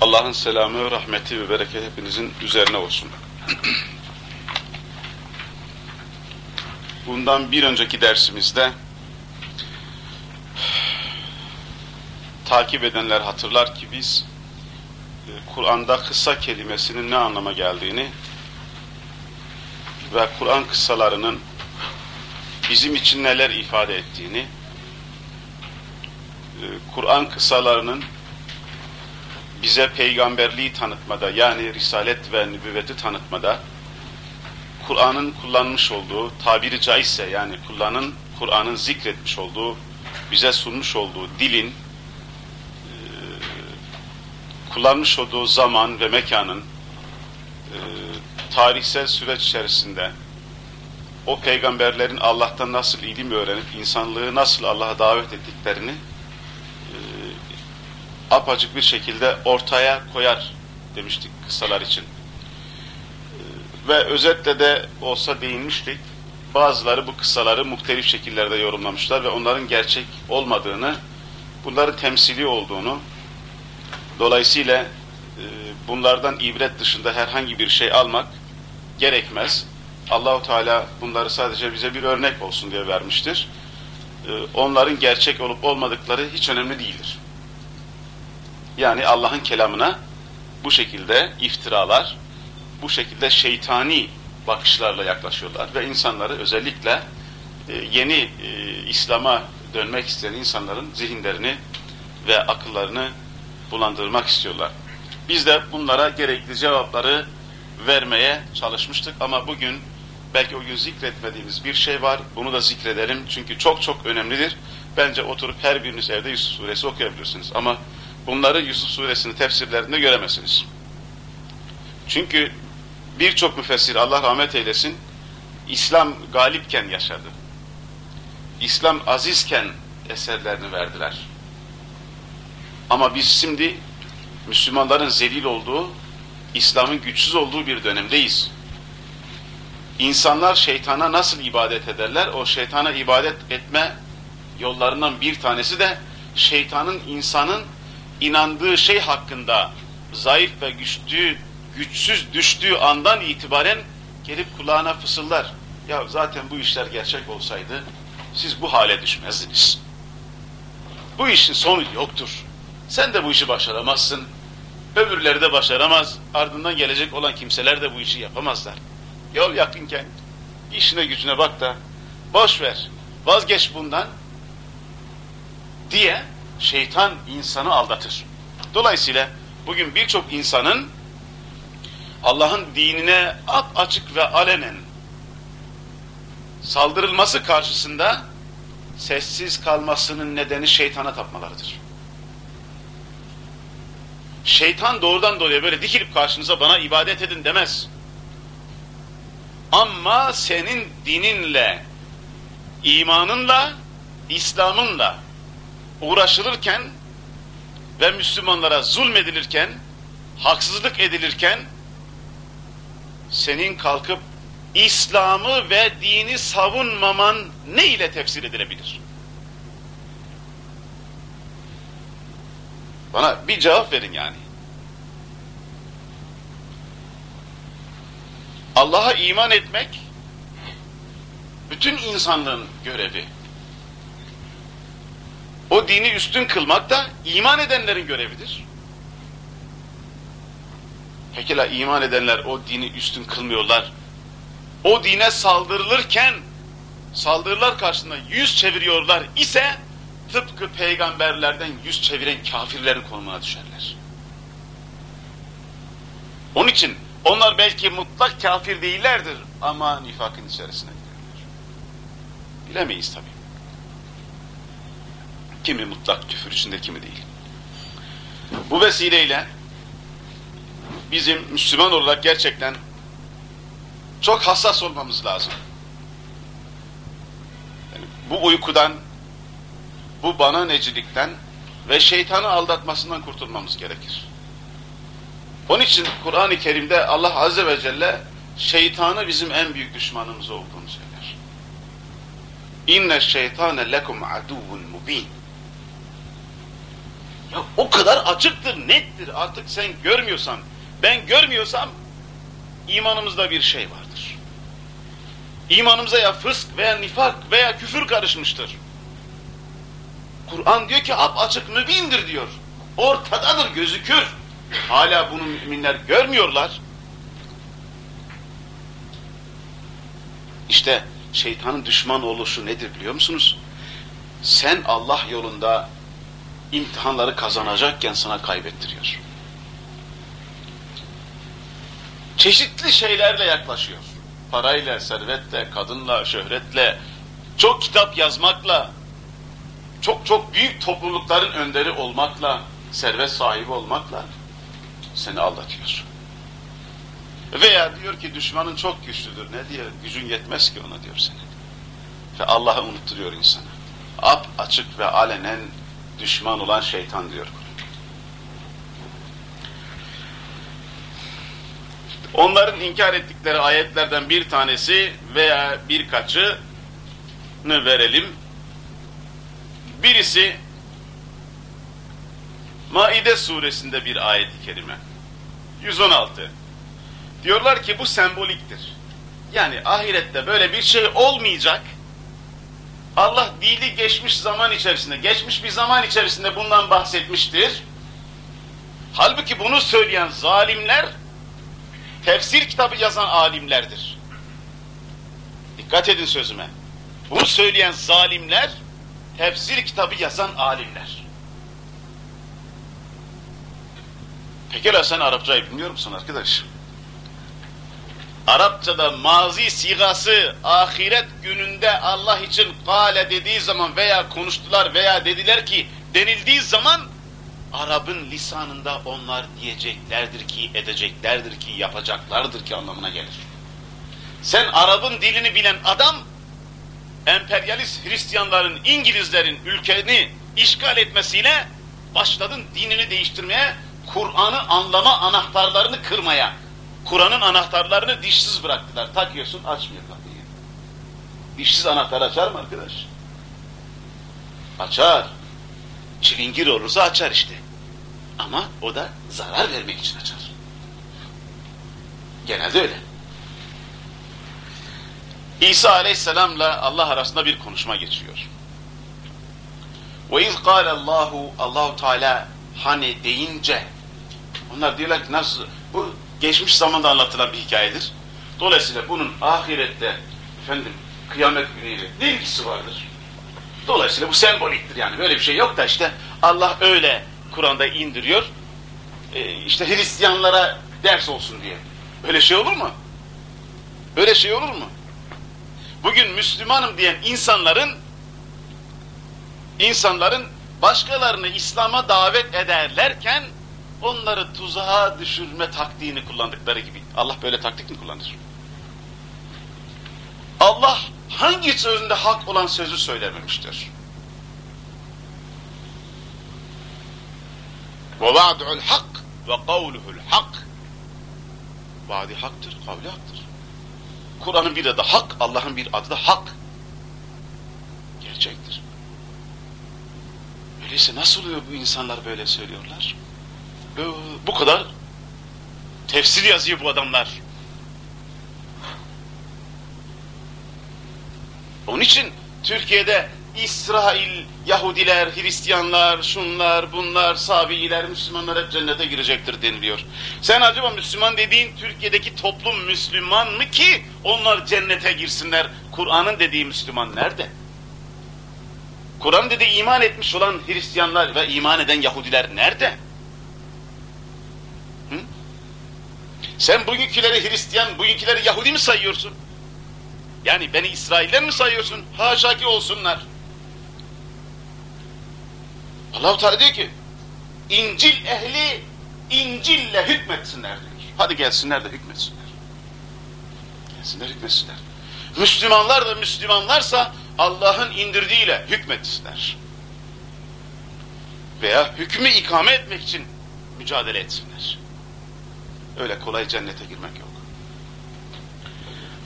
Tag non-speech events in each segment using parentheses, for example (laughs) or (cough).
Allah'ın selamı, rahmeti ve bereketi hepinizin üzerine olsun. Bundan bir önceki dersimizde takip edenler hatırlar ki biz e, Kur'an'da kısa kelimesinin ne anlama geldiğini ve Kur'an kıssalarının bizim için neler ifade ettiğini, e, Kur'an kıssalarının bize peygamberliği tanıtmada yani risalet ve nübüvveti tanıtmada Kur'an'ın kullanmış olduğu tabiri caizse yani kullanın Kur'an'ın zikretmiş olduğu bize sunmuş olduğu dilin e, kullanmış olduğu zaman ve mekanın e, tarihsel süreç içerisinde o peygamberlerin Allah'tan nasıl ilim öğrenip insanlığı nasıl Allah'a davet ettiklerini apacık bir şekilde ortaya koyar demiştik kıssalar için. Ve özetle de olsa değinmiştik. Bazıları bu kıssaları muhtelif şekillerde yorumlamışlar ve onların gerçek olmadığını, bunların temsili olduğunu, dolayısıyla bunlardan ibret dışında herhangi bir şey almak gerekmez. Allahu Teala bunları sadece bize bir örnek olsun diye vermiştir. Onların gerçek olup olmadıkları hiç önemli değildir. Yani Allah'ın kelamına bu şekilde iftiralar, bu şekilde şeytani bakışlarla yaklaşıyorlar ve insanları özellikle e, yeni e, İslam'a dönmek isteyen insanların zihinlerini ve akıllarını bulandırmak istiyorlar. Biz de bunlara gerekli cevapları vermeye çalışmıştık ama bugün belki o gün zikretmediğimiz bir şey var. Bunu da zikredelim çünkü çok çok önemlidir. Bence oturup her biriniz evde Yusuf suresi okuyabilirsiniz ama bunları Yusuf suresinin tefsirlerinde göremezsiniz. Çünkü birçok müfessir Allah rahmet eylesin İslam galipken yaşadı. İslam azizken eserlerini verdiler. Ama biz şimdi Müslümanların zelil olduğu, İslam'ın güçsüz olduğu bir dönemdeyiz. İnsanlar şeytana nasıl ibadet ederler? O şeytana ibadet etme yollarından bir tanesi de şeytanın insanın inandığı şey hakkında zayıf ve güçlü, güçsüz düştüğü andan itibaren gelip kulağına fısıldar. Ya zaten bu işler gerçek olsaydı siz bu hale düşmezdiniz. Bu işin sonu yoktur. Sen de bu işi başaramazsın. Öbürleri de başaramaz. Ardından gelecek olan kimseler de bu işi yapamazlar. Yol yakınken işine gücüne bak da boş ver, vazgeç bundan diye şeytan insanı aldatır. Dolayısıyla bugün birçok insanın Allah'ın dinine at açık ve alenen saldırılması karşısında sessiz kalmasının nedeni şeytana tapmalarıdır. Şeytan doğrudan doğruya böyle dikilip karşınıza bana ibadet edin demez. Ama senin dininle, imanınla, İslam'ınla uğraşılırken ve Müslümanlara zulmedilirken, haksızlık edilirken senin kalkıp İslam'ı ve dini savunmaman ne ile tefsir edilebilir? Bana bir cevap verin yani. Allah'a iman etmek bütün insanlığın görevi. O dini üstün kılmak da iman edenlerin görevidir. Pekala iman edenler o dini üstün kılmıyorlar. O dine saldırılırken saldırılar karşısında yüz çeviriyorlar ise tıpkı peygamberlerden yüz çeviren kafirlerin konumuna düşerler. Onun için onlar belki mutlak kafir değillerdir ama nifakın içerisine girerler. Bilemeyiz tabii. Kimi mutlak küfür içinde kimi değil. Bu vesileyle bizim Müslüman olarak gerçekten çok hassas olmamız lazım. Yani bu uykudan, bu bana necilikten ve şeytanı aldatmasından kurtulmamız gerekir. Onun için Kur'an-ı Kerim'de Allah Azze ve Celle şeytanı bizim en büyük düşmanımız olduğunu söyler. İnne şeytane lekum aduvun mubin. O kadar açıktır, nettir. Artık sen görmüyorsan, ben görmüyorsam imanımızda bir şey vardır. İmanımıza ya fısk veya nifak veya küfür karışmıştır. Kur'an diyor ki ap açık mübindir diyor. Ortadadır, gözükür. Hala bunu müminler görmüyorlar. İşte şeytanın düşman oluşu nedir biliyor musunuz? Sen Allah yolunda imtihanları kazanacakken sana kaybettiriyor. Çeşitli şeylerle yaklaşıyor. Parayla, servetle, kadınla, şöhretle, çok kitap yazmakla, çok çok büyük toplulukların önderi olmakla, servet sahibi olmakla seni aldatıyor. Veya diyor ki düşmanın çok güçlüdür. Ne diyor? Gücün yetmez ki ona diyor seni. Ve Allah'ı unutturuyor insana. Ap açık ve alenen düşman olan şeytan diyor. Onların inkar ettikleri ayetlerden bir tanesi veya birkaçını verelim. Birisi Maide suresinde bir ayet-i kerime. 116. Diyorlar ki bu semboliktir. Yani ahirette böyle bir şey olmayacak. Allah dili geçmiş zaman içerisinde, geçmiş bir zaman içerisinde bundan bahsetmiştir. Halbuki bunu söyleyen zalimler, tefsir kitabı yazan alimlerdir. Dikkat edin sözüme. Bunu söyleyen zalimler, tefsir kitabı yazan alimler. Pekala sen Arapçayı bilmiyor musun arkadaş? Arapçada mazi sigası ahiret gününde Allah için kale dediği zaman veya konuştular veya dediler ki denildiği zaman Arap'ın lisanında onlar diyeceklerdir ki, edeceklerdir ki, yapacaklardır ki anlamına gelir. Sen Arap'ın dilini bilen adam emperyalist Hristiyanların, İngilizlerin ülkeni işgal etmesiyle başladın dinini değiştirmeye, Kur'an'ı anlama anahtarlarını kırmaya. Kur'an'ın anahtarlarını dişsiz bıraktılar. Takıyorsun açmıyor kapıyı. Dişsiz anahtar açar mı arkadaş? Açar. Çilingir olursa açar işte. Ama o da zarar vermek için açar. Genelde öyle. İsa aleyhisselamla Allah arasında bir konuşma geçiyor. Ve iz Allahu Allahu Teala hani deyince onlar diyorlar ki nasıl bu geçmiş zamanda anlatılan bir hikayedir. Dolayısıyla bunun ahirette efendim kıyamet günüyle ne ilgisi vardır? Dolayısıyla bu semboliktir yani böyle bir şey yok da işte Allah öyle Kur'an'da indiriyor. Ee, işte Hristiyanlara ders olsun diye. Öyle şey olur mu? Öyle şey olur mu? Bugün Müslümanım diyen insanların insanların başkalarını İslam'a davet ederlerken onları tuzağa düşürme taktiğini kullandıkları gibi. Allah böyle taktik mi kullanır? Allah hangi sözünde hak olan sözü söylememiştir? وَوَعْدُ الْحَقِّ وَقَوْلُهُ الْحَقِّ Vaadi haktır, kavli haktır. Kur'an'ın bir adı hak, Allah'ın bir adı da hak. Gerçektir. Öyleyse nasıl oluyor bu insanlar böyle söylüyorlar? Bu kadar tefsir yazıyor bu adamlar. Onun için Türkiye'de İsrail, Yahudiler, Hristiyanlar, şunlar, bunlar, Sabiiler, Müslümanlar hep cennete girecektir deniliyor. Sen acaba Müslüman dediğin Türkiye'deki toplum Müslüman mı ki onlar cennete girsinler? Kur'an'ın dediği Müslüman nerede? Kur'an dedi iman etmiş olan Hristiyanlar ve iman eden Yahudiler nerede? Hı? Sen bugünküleri Hristiyan, bugünküleri Yahudi mi sayıyorsun? Yani beni İsrailler mi sayıyorsun? Haşa ki olsunlar. Allah-u Teala diyor ki İncil ehli İncil'le hükmetsinler diyor. Hadi gelsinler de hükmetsinler. Gelsinler hükmetsinler. Müslümanlar da Müslümanlarsa Allah'ın indirdiğiyle hükmetsinler. Veya hükmü ikame etmek için mücadele etsinler. Öyle kolay cennete girmek yok.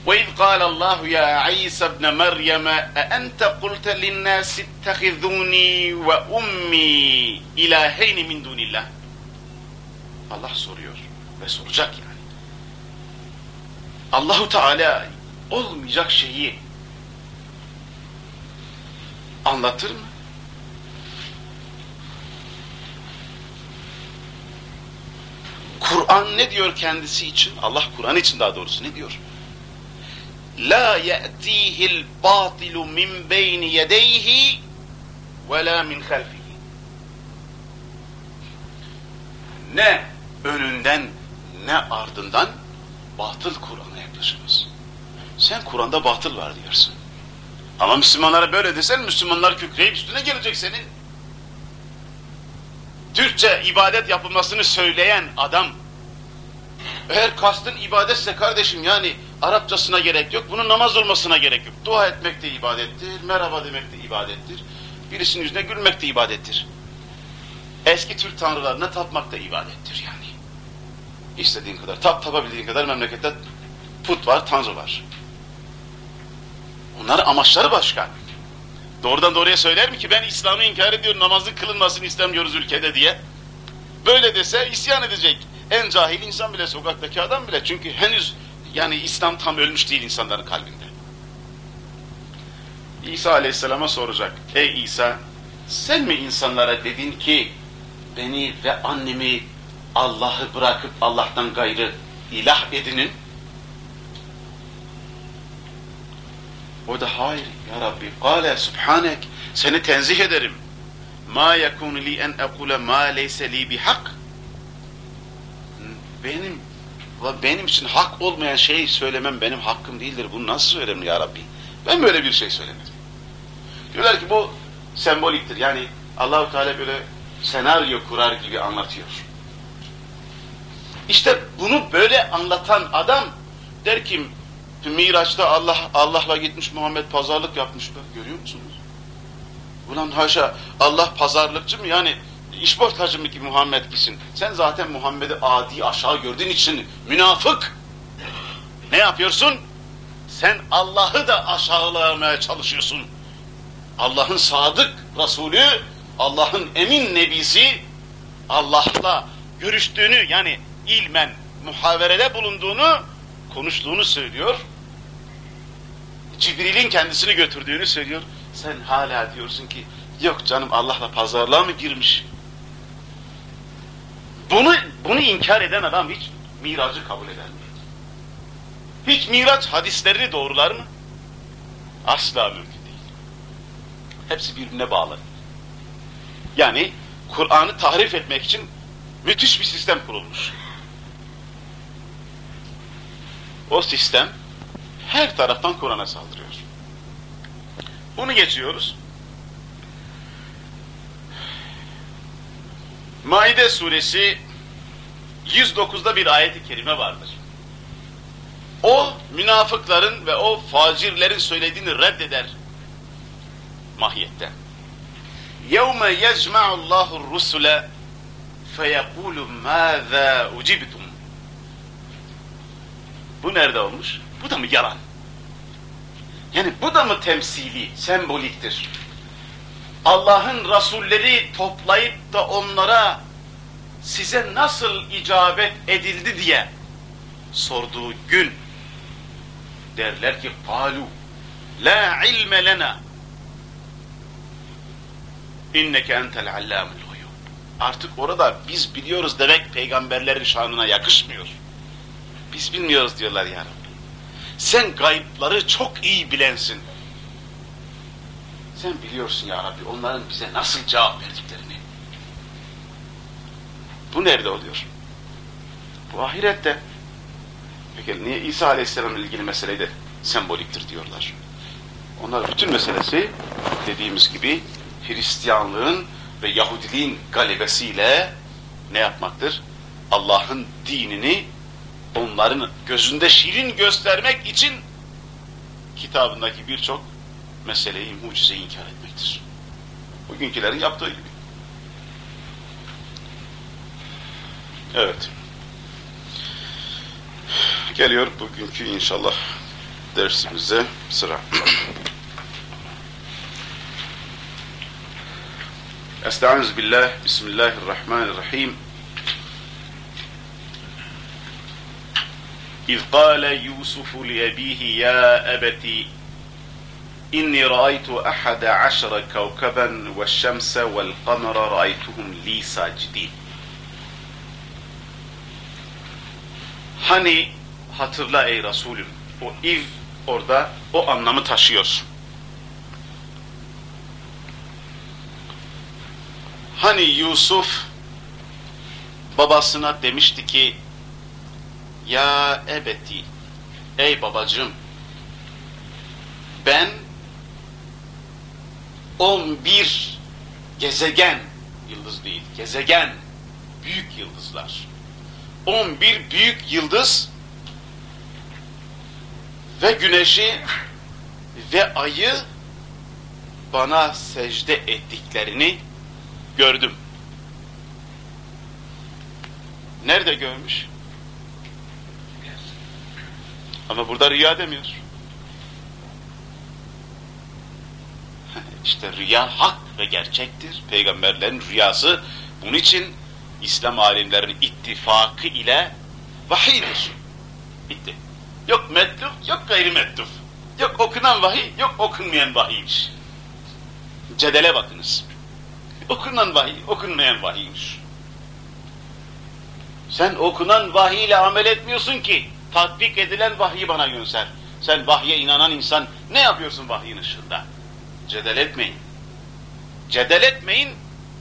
وإذ قال الله يا عيسى ابن مريم أأنت قلت للناس اتخذوني وأمي إلهين من دون الله Allah soruyor ve soracak yani. Allahu Teala olmayacak şeyi anlatır mı? Kur'an ne diyor kendisi için? Allah Kur'an için daha doğrusu ne diyor? La ye'tihil batilu min beyni yedeyhi ve la min halfihi. Ne önünden ne ardından batıl Kur'an'a yaklaşırız. Sen Kur'an'da batıl var diyorsun. Ama Müslümanlara böyle desen Müslümanlar kükreyip üstüne gelecek senin. Türkçe ibadet yapılmasını söyleyen adam eğer kastın ibadetse kardeşim yani Arapçasına gerek yok, bunun namaz olmasına gerek yok. Dua etmek de ibadettir, merhaba demek de ibadettir. Birisinin yüzüne gülmek de ibadettir. Eski Türk tanrılarına tapmak da ibadettir yani. İstediğin kadar, tap tapabildiğin kadar memlekette put var, tanrı var. Onların amaçları başka. Doğrudan doğruya söyler mi ki ben İslam'ı inkar ediyorum, namazın kılınmasını istemiyoruz ülkede diye. Böyle dese isyan edecek. En cahil insan bile, sokaktaki adam bile. Çünkü henüz yani İslam tam ölmüş değil insanların kalbinde. İsa aleyhisselama soracak. Ey İsa sen mi insanlara dedin ki beni ve annemi Allah'ı bırakıp Allah'tan gayrı ilah edinin? O da hayır ya Rabbi. Kale subhanek seni tenzih ederim. Ma yekunu li en ekule ma leyse li bihak. Benim benim için hak olmayan şeyi söylemem benim hakkım değildir. Bunu nasıl söylerim ya Rabbi? Ben böyle bir şey söylemedim. Diyorlar ki bu semboliktir. Yani Allahu Teala böyle senaryo kurar gibi anlatıyor. İşte bunu böyle anlatan adam der ki Miraç'ta Allah Allah'la gitmiş Muhammed pazarlık yapmış. Görüyor musunuz? Ulan haşa Allah pazarlıkçı mı? Yani işportacı mı ki Muhammed gitsin? Sen zaten Muhammed'i adi aşağı gördüğün için münafık. Ne yapıyorsun? Sen Allah'ı da aşağılamaya çalışıyorsun. Allah'ın sadık Resulü, Allah'ın emin nebisi, Allah'la görüştüğünü yani ilmen muhaverede bulunduğunu, konuştuğunu söylüyor. Cibril'in kendisini götürdüğünü söylüyor. Sen hala diyorsun ki yok canım Allah'la pazarlığa mı girmiş? Bunu, bunu inkar eden adam hiç miracı kabul eder mi? Hiç miraç hadislerini doğrular mı? Asla mümkün değil. Hepsi birbirine bağlı. Yani Kur'an'ı tahrif etmek için müthiş bir sistem kurulmuş. O sistem her taraftan Kur'an'a saldırıyor. Bunu geçiyoruz. Maide suresi 109'da bir ayeti kerime vardır. O münafıkların ve o facirlerin söylediğini reddeder mahiyette. يَوْمَ يَجْمَعُ اللّٰهُ الرُّسُلَ فَيَقُولُ مَاذَا اُجِبْتُمْ Bu nerede olmuş? Bu da mı yalan? Yani bu da mı temsili, semboliktir? Allah'ın Rasulleri toplayıp da onlara size nasıl icabet edildi diye sorduğu gün derler ki kalu la ilme lena inneke entel allamul huyub artık orada biz biliyoruz demek peygamberlerin şanına yakışmıyor biz bilmiyoruz diyorlar ya Rabbi sen gayıpları çok iyi bilensin sen biliyorsun ya Rabbi onların bize nasıl cevap verdiklerini. Bu nerede oluyor? Bu ahirette. Peki niye İsa Aleyhisselam'la ilgili meseleyi de semboliktir diyorlar. Onlar bütün meselesi dediğimiz gibi Hristiyanlığın ve Yahudiliğin galebesiyle ne yapmaktır? Allah'ın dinini onların gözünde şirin göstermek için kitabındaki birçok meseleyi, mucizeyi inkar etmektir. Bugünkülerin yaptığı gibi. Evet. Geliyor bugünkü inşallah dersimize sıra. Estaizu billah, Bismillahirrahmanirrahim. إذ قال يوسف لأبيه يا أبت إني رأيت أحد عشر كوكبا والشمس والقمر رأيتهم لي ساجدين Hani hatırla ey Resulüm. O iv orada o anlamı taşıyor. Hani Yusuf babasına demişti ki ya ebeti ey babacığım ben 11 gezegen yıldız değil gezegen büyük yıldızlar 11 büyük yıldız ve güneşi ve ayı bana secde ettiklerini gördüm. Nerede görmüş? Ama burada rüya demiyor. İşte rüya hak ve gerçektir. Peygamberlerin rüyası bunun için İslam alimlerinin ittifakı ile vahiydir. Bitti. Yok metluf, yok gayrimetluf. Yok okunan vahiy, yok okunmayan vahiymiş. Cedele bakınız. Okunan vahiy, okunmayan vahiymiş. Sen okunan vahiy ile amel etmiyorsun ki tatbik edilen vahyi bana gönder. Sen vahye inanan insan ne yapıyorsun vahyin ışığında? Cedel etmeyin. Cedel etmeyin,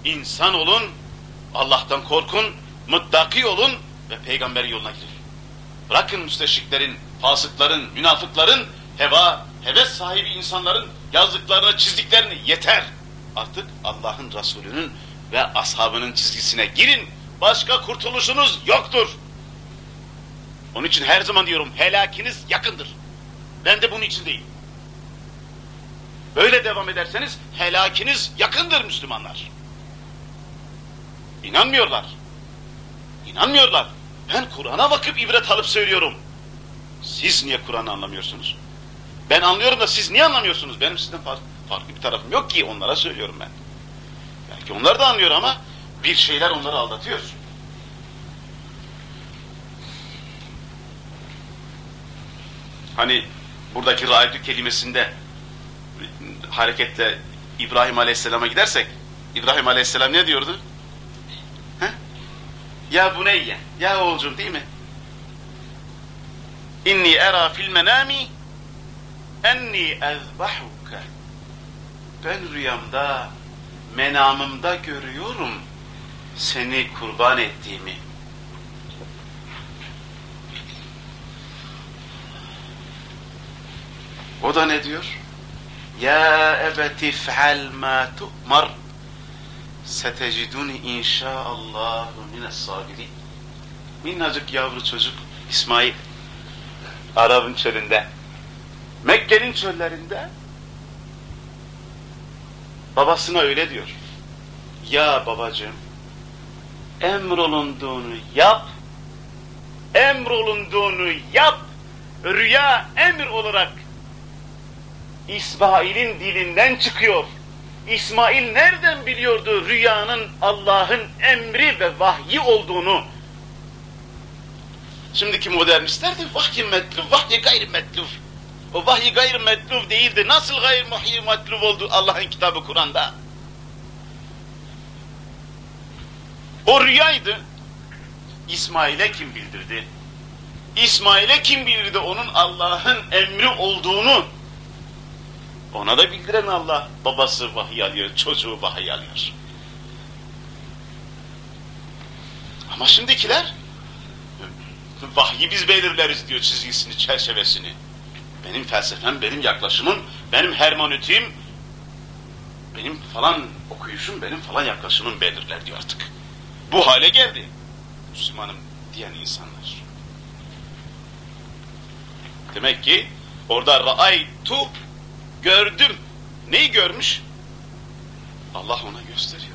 insan olun, Allah'tan korkun, muttaki olun ve peygamber yoluna girin. Bırakın müsteşriklerin, fasıkların, münafıkların, heva, heves sahibi insanların yazdıklarını, çizdiklerini yeter. Artık Allah'ın Resulü'nün ve ashabının çizgisine girin. Başka kurtuluşunuz yoktur. Onun için her zaman diyorum helakiniz yakındır. Ben de bunun içindeyim. Böyle devam ederseniz helakiniz yakındır Müslümanlar. İnanmıyorlar. İnanmıyorlar. Ben Kur'an'a bakıp ibret alıp söylüyorum. Siz niye Kur'an'ı anlamıyorsunuz? Ben anlıyorum da siz niye anlamıyorsunuz? Benim sizden farklı, bir tarafım yok ki onlara söylüyorum ben. Belki onlar da anlıyor ama bir şeyler onları aldatıyor. Hani buradaki raidü kelimesinde hareketle İbrahim Aleyhisselam'a gidersek İbrahim Aleyhisselam ne diyordu? He? Ya buneyye, ya oğulcum değil mi? İnni era fil menami enni ezbahuke ben rüyamda menamımda görüyorum seni kurban ettiğimi O da ne diyor? Ya ebeti fe'al ma tu'mar seteciduni inşaallahu mines sabirin. Minnacık yavru çocuk İsmail Arap'ın çölünde Mekke'nin çöllerinde babasına öyle diyor. Ya babacığım emrolunduğunu yap emrolunduğunu yap rüya emir olarak İsmail'in dilinden çıkıyor. İsmail nereden biliyordu rüyanın Allah'ın emri ve vahyi olduğunu? Şimdiki modernistler de vahyi metluf, vahyi gayri metluf. O vahyi gayri metluf değildi. Nasıl gayri vahyi metluf oldu Allah'ın kitabı Kur'an'da? O rüyaydı. İsmail'e kim bildirdi? İsmail'e kim bildirdi onun Allah'ın emri olduğunu? Ona da bildiren Allah. Babası vahiy alıyor, çocuğu vahiy alıyor. Ama şimdikiler vahyi biz belirleriz diyor çizgisini, çerçevesini. Benim felsefem, benim yaklaşımım, benim hermanötiğim, benim falan okuyuşum, benim falan yaklaşımım belirler diyor artık. Bu hale geldi Müslümanım diyen insanlar. Demek ki orada ra'aytu gördüm. Neyi görmüş? Allah ona gösteriyor.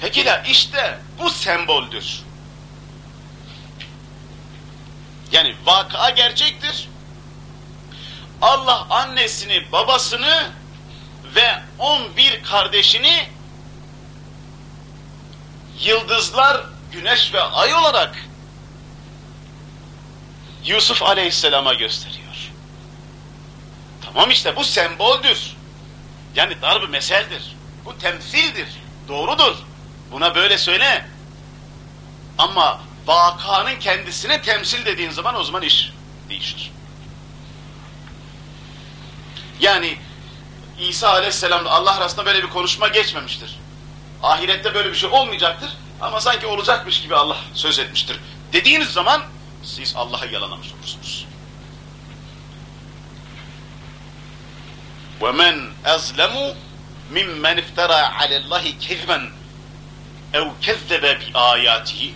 Peki la işte bu semboldür. Yani vaka gerçektir. Allah annesini, babasını ve 11 kardeşini yıldızlar, güneş ve ay olarak Yusuf Aleyhisselam'a gösteriyor. Tamam işte bu semboldür. Yani darb meseldir. Bu temsildir. Doğrudur. Buna böyle söyle. Ama vakanın kendisine temsil dediğin zaman o zaman iş değişir. Yani İsa Aleyhisselam'la Allah arasında böyle bir konuşma geçmemiştir. Ahirette böyle bir şey olmayacaktır ama sanki olacakmış gibi Allah söz etmiştir. Dediğiniz zaman siz Allah'a yalanamış olursunuz. وَمَنْ أَظْلَمُ مِمَّنْ اِفْتَرَى عَلَى اللّٰهِ كَذْبًا اَوْ كَذَّبَ بِآيَاتِهِ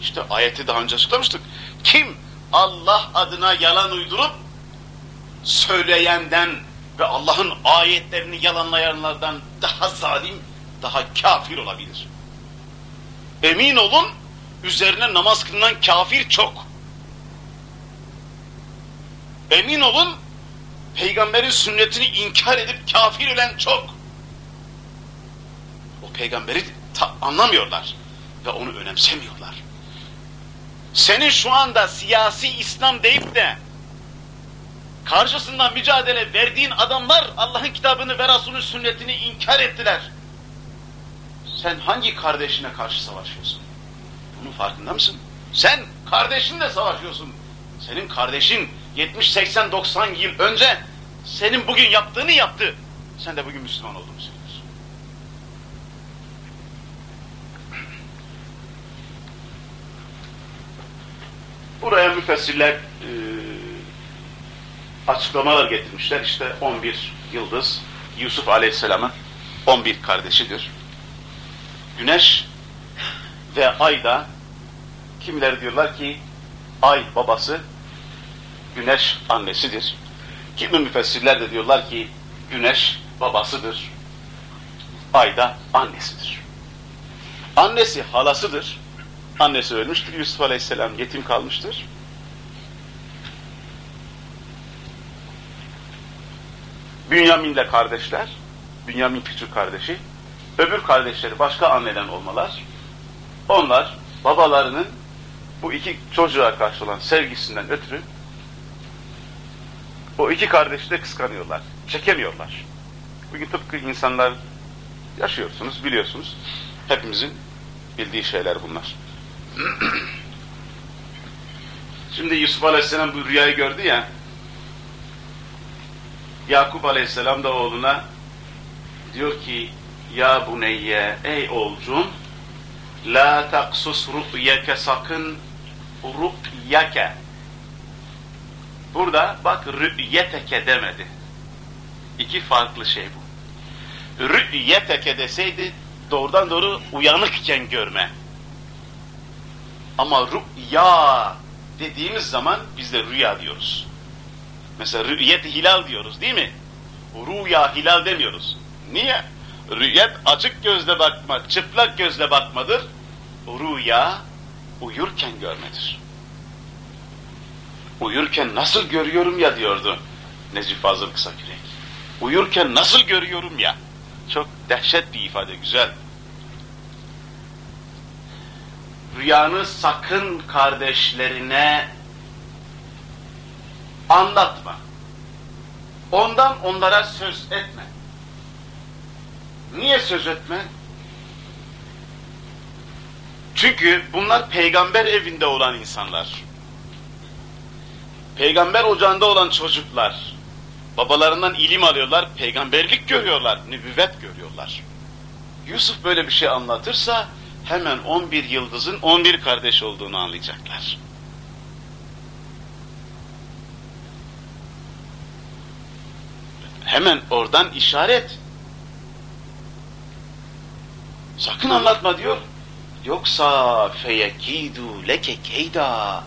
İşte ayeti daha önce açıklamıştık. Kim Allah adına yalan uydurup söyleyenden ve Allah'ın ayetlerini yalanlayanlardan daha zalim, daha kafir olabilir. Emin olun, üzerine namaz kılınan kafir çok. Emin olun, peygamberin sünnetini inkar edip kafir ölen çok. O peygamberi anlamıyorlar ve onu önemsemiyorlar. Senin şu anda siyasi İslam deyip de karşısında mücadele verdiğin adamlar Allah'ın kitabını ve Resulünün sünnetini inkar ettiler. Sen hangi kardeşine karşı savaşıyorsun? Bunun farkında mısın? Sen kardeşinle savaşıyorsun. Senin kardeşin 70, 80, 90 yıl önce senin bugün yaptığını yaptı. Sen de bugün Müslüman olduğunu söylüyorsun. Buraya müfessirler e, açıklamalar getirmişler. İşte 11 yıldız Yusuf Aleyhisselam'ın 11 kardeşidir. Güneş ve ay da kimileri diyorlar ki ay babası, güneş annesidir. Kimi müfessirler de diyorlar ki güneş babasıdır, ay da annesidir. Annesi halasıdır. Annesi ölmüştür, Yusuf Aleyhisselam yetim kalmıştır. Bünyamin'le kardeşler, Bünyamin küçük kardeşi, öbür kardeşleri başka anneden olmalar. Onlar babalarının bu iki çocuğa karşı olan sevgisinden ötürü o iki kardeşi de kıskanıyorlar, çekemiyorlar. Bugün tıpkı insanlar yaşıyorsunuz, biliyorsunuz. Hepimizin bildiği şeyler bunlar. (clears throat) Şimdi Yusuf Aleyhisselam bu rüyayı gördü ya, Yakup Aleyhisselam da oğluna diyor ki, Ya buneyye, ey oğulcum, la taksus ru'yeke sakın ru'yeke. Burada bak rü'yeteke demedi. İki farklı şey bu. Rü'yeteke deseydi doğrudan doğru uyanıkken görme. Ama rü'ya dediğimiz zaman biz de rüya diyoruz. Mesela rü'yet hilal diyoruz değil mi? Rüya hilal demiyoruz. Niye? Rü'yet açık gözle bakmak, çıplak gözle bakmadır. Rüya uyurken görmedir. Uyurken nasıl görüyorum ya diyordu Necip Fazıl Kısakürek. Uyurken nasıl görüyorum ya. Çok dehşet bir ifade, güzel. Rüyanı sakın kardeşlerine anlatma. Ondan onlara söz etme. Niye söz etme? Çünkü bunlar peygamber evinde olan insanlar. Peygamber ocağında olan çocuklar. Babalarından ilim alıyorlar, peygamberlik görüyorlar, nübüvvet görüyorlar. Yusuf böyle bir şey anlatırsa hemen 11 yıldızın 11 kardeş olduğunu anlayacaklar. Hemen oradan işaret. Sakın anlatma diyor. Yoksa feyekidu leke keyda.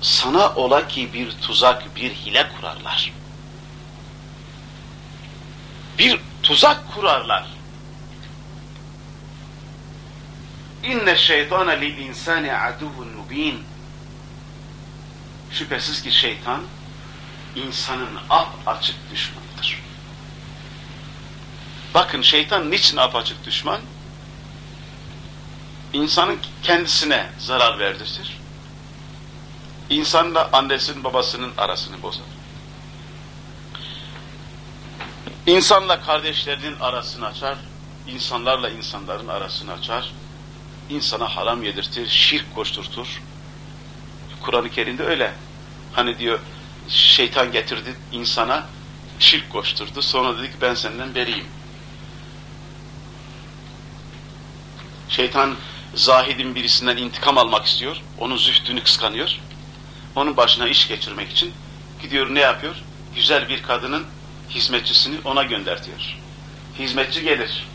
Sana ola ki bir tuzak, bir hile kurarlar. Bir tuzak kurarlar. İnne şeytane lil insani aduvun mubin. Şüphesiz ki şeytan insanın ap açık düşmanıdır. Bakın şeytan niçin ap açık düşman? İnsanın kendisine zarar verdirtir. İnsanla annesinin babasının arasını bozar. İnsanla kardeşlerinin arasını açar, insanlarla insanların arasını açar, insana haram yedirtir, şirk koşturtur. Kur'an-ı Kerim'de öyle. Hani diyor, şeytan getirdi insana, şirk koşturdu, sonra dedi ki ben senden beriyim. Şeytan zahidin birisinden intikam almak istiyor, onun zühdünü kıskanıyor. Onun başına iş geçirmek için gidiyor ne yapıyor? Güzel bir kadının hizmetçisini ona göndertiyor. Hizmetçi gelir.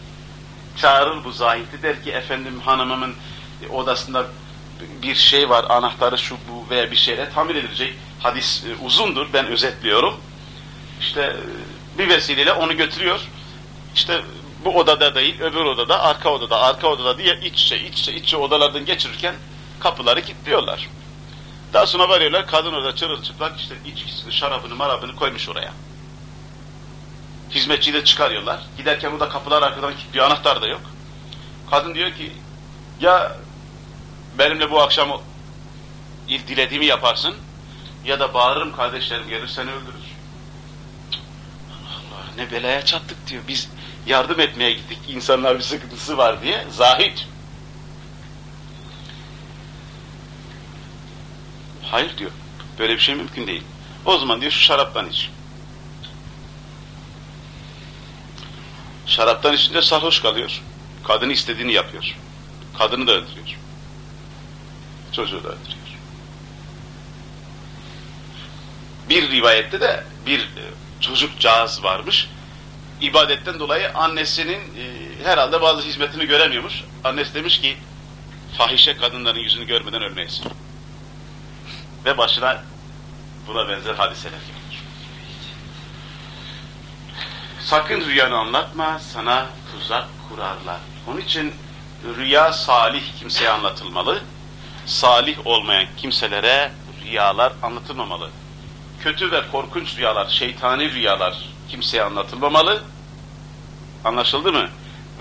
Çağırır bu zahidi der ki efendim hanımımın odasında bir şey var anahtarı şu bu veya bir şeyle tamir edilecek. Hadis e, uzundur ben özetliyorum. İşte e, bir vesileyle onu götürüyor. İşte bu odada değil öbür odada arka odada arka odada diye iç içe iç içe odalardan geçirirken kapıları kilitliyorlar. Daha sonra varıyorlar kadın orada çırılçıplak işte içkisini şarabını marabını koymuş oraya. Hizmetçiyi de çıkarıyorlar. Giderken o da kapılar arkadan kilitliyor. Anahtar da yok. Kadın diyor ki ya benimle bu akşam dilediğimi yaparsın ya da bağırırım kardeşlerim gelir seni öldürür. Allah Allah ne belaya çattık diyor. Biz yardım etmeye gittik. İnsanlar bir sıkıntısı var diye. Zahit. Hayır diyor. Böyle bir şey mümkün değil. O zaman diyor şu şaraptan iç. Şaraptan içince sarhoş kalıyor. Kadını istediğini yapıyor. Kadını da öldürüyor. Çocuğu da öldürüyor. Bir rivayette de bir e, çocukcağız varmış. İbadetten dolayı annesinin e, herhalde bazı hizmetini göremiyormuş. Annesi demiş ki fahişe kadınların yüzünü görmeden ölmeyiz. Ve başına buna benzer hadiseler gelir. Sakın rüyanı anlatma, sana tuzak kurarlar. Onun için rüya salih kimseye anlatılmalı. Salih olmayan kimselere rüyalar anlatılmamalı. Kötü ve korkunç rüyalar, şeytani rüyalar kimseye anlatılmamalı. Anlaşıldı mı?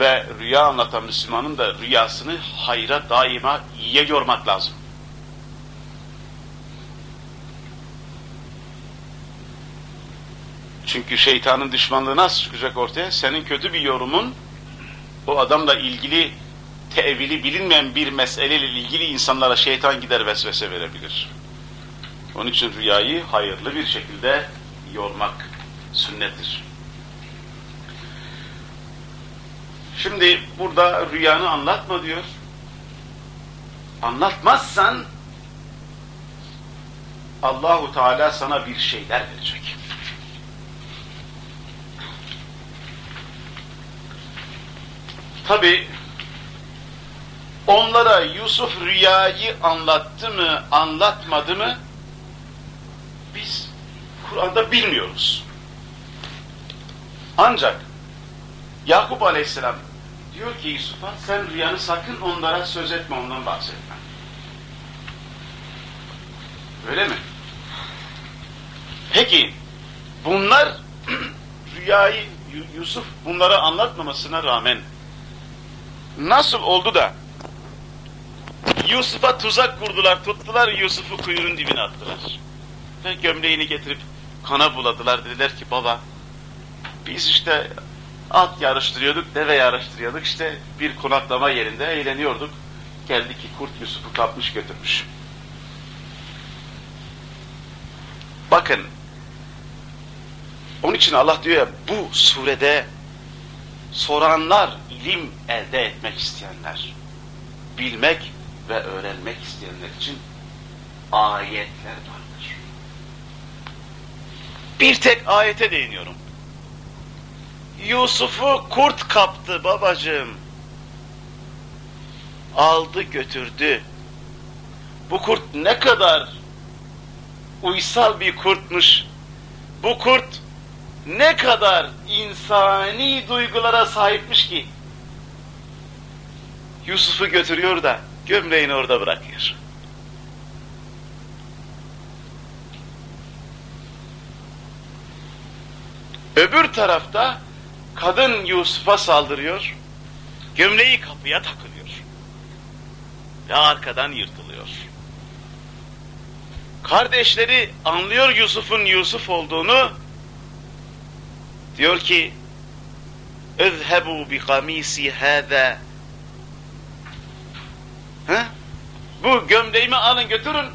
Ve rüya anlatan Müslümanın da rüyasını hayra daima iyiye yormak lazım. Çünkü şeytanın düşmanlığı nasıl çıkacak ortaya? Senin kötü bir yorumun o adamla ilgili tevili bilinmeyen bir meseleyle ilgili insanlara şeytan gider vesvese verebilir. Onun için rüyayı hayırlı bir şekilde yormak sünnettir. Şimdi burada rüyanı anlatma diyor. Anlatmazsan Allahu Teala sana bir şeyler verecek. Tabi onlara Yusuf rüyayı anlattı mı, anlatmadı mı biz Kur'an'da bilmiyoruz. Ancak Yakup Aleyhisselam diyor ki Yusuf'a sen rüyanı sakın onlara söz etme, ondan bahsetme. Öyle mi? Peki bunlar (clears throat) rüyayı Yusuf bunlara anlatmamasına rağmen nasıl oldu da Yusuf'a tuzak kurdular, tuttular Yusuf'u kuyunun dibine attılar. Ve gömleğini getirip kana buladılar. Dediler ki baba biz işte at yarıştırıyorduk, deve yarıştırıyorduk. işte bir konaklama yerinde eğleniyorduk. Geldi ki kurt Yusuf'u kapmış götürmüş. Bakın onun için Allah diyor ya bu surede soranlar ilim elde etmek isteyenler, bilmek ve öğrenmek isteyenler için ayetler vardır. Bir tek ayete değiniyorum. Yusuf'u kurt kaptı babacığım. Aldı götürdü. Bu kurt ne kadar uysal bir kurtmuş. Bu kurt ne kadar insani duygulara sahipmiş ki Yusuf'u götürüyor da gömleğini orada bırakıyor. Öbür tarafta kadın Yusuf'a saldırıyor, gömleği kapıya takılıyor ve arkadan yırtılıyor. Kardeşleri anlıyor Yusuf'un Yusuf olduğunu, diyor ki, اذهبوا بقميصي هذا Ha? Bu gömleğimi alın götürün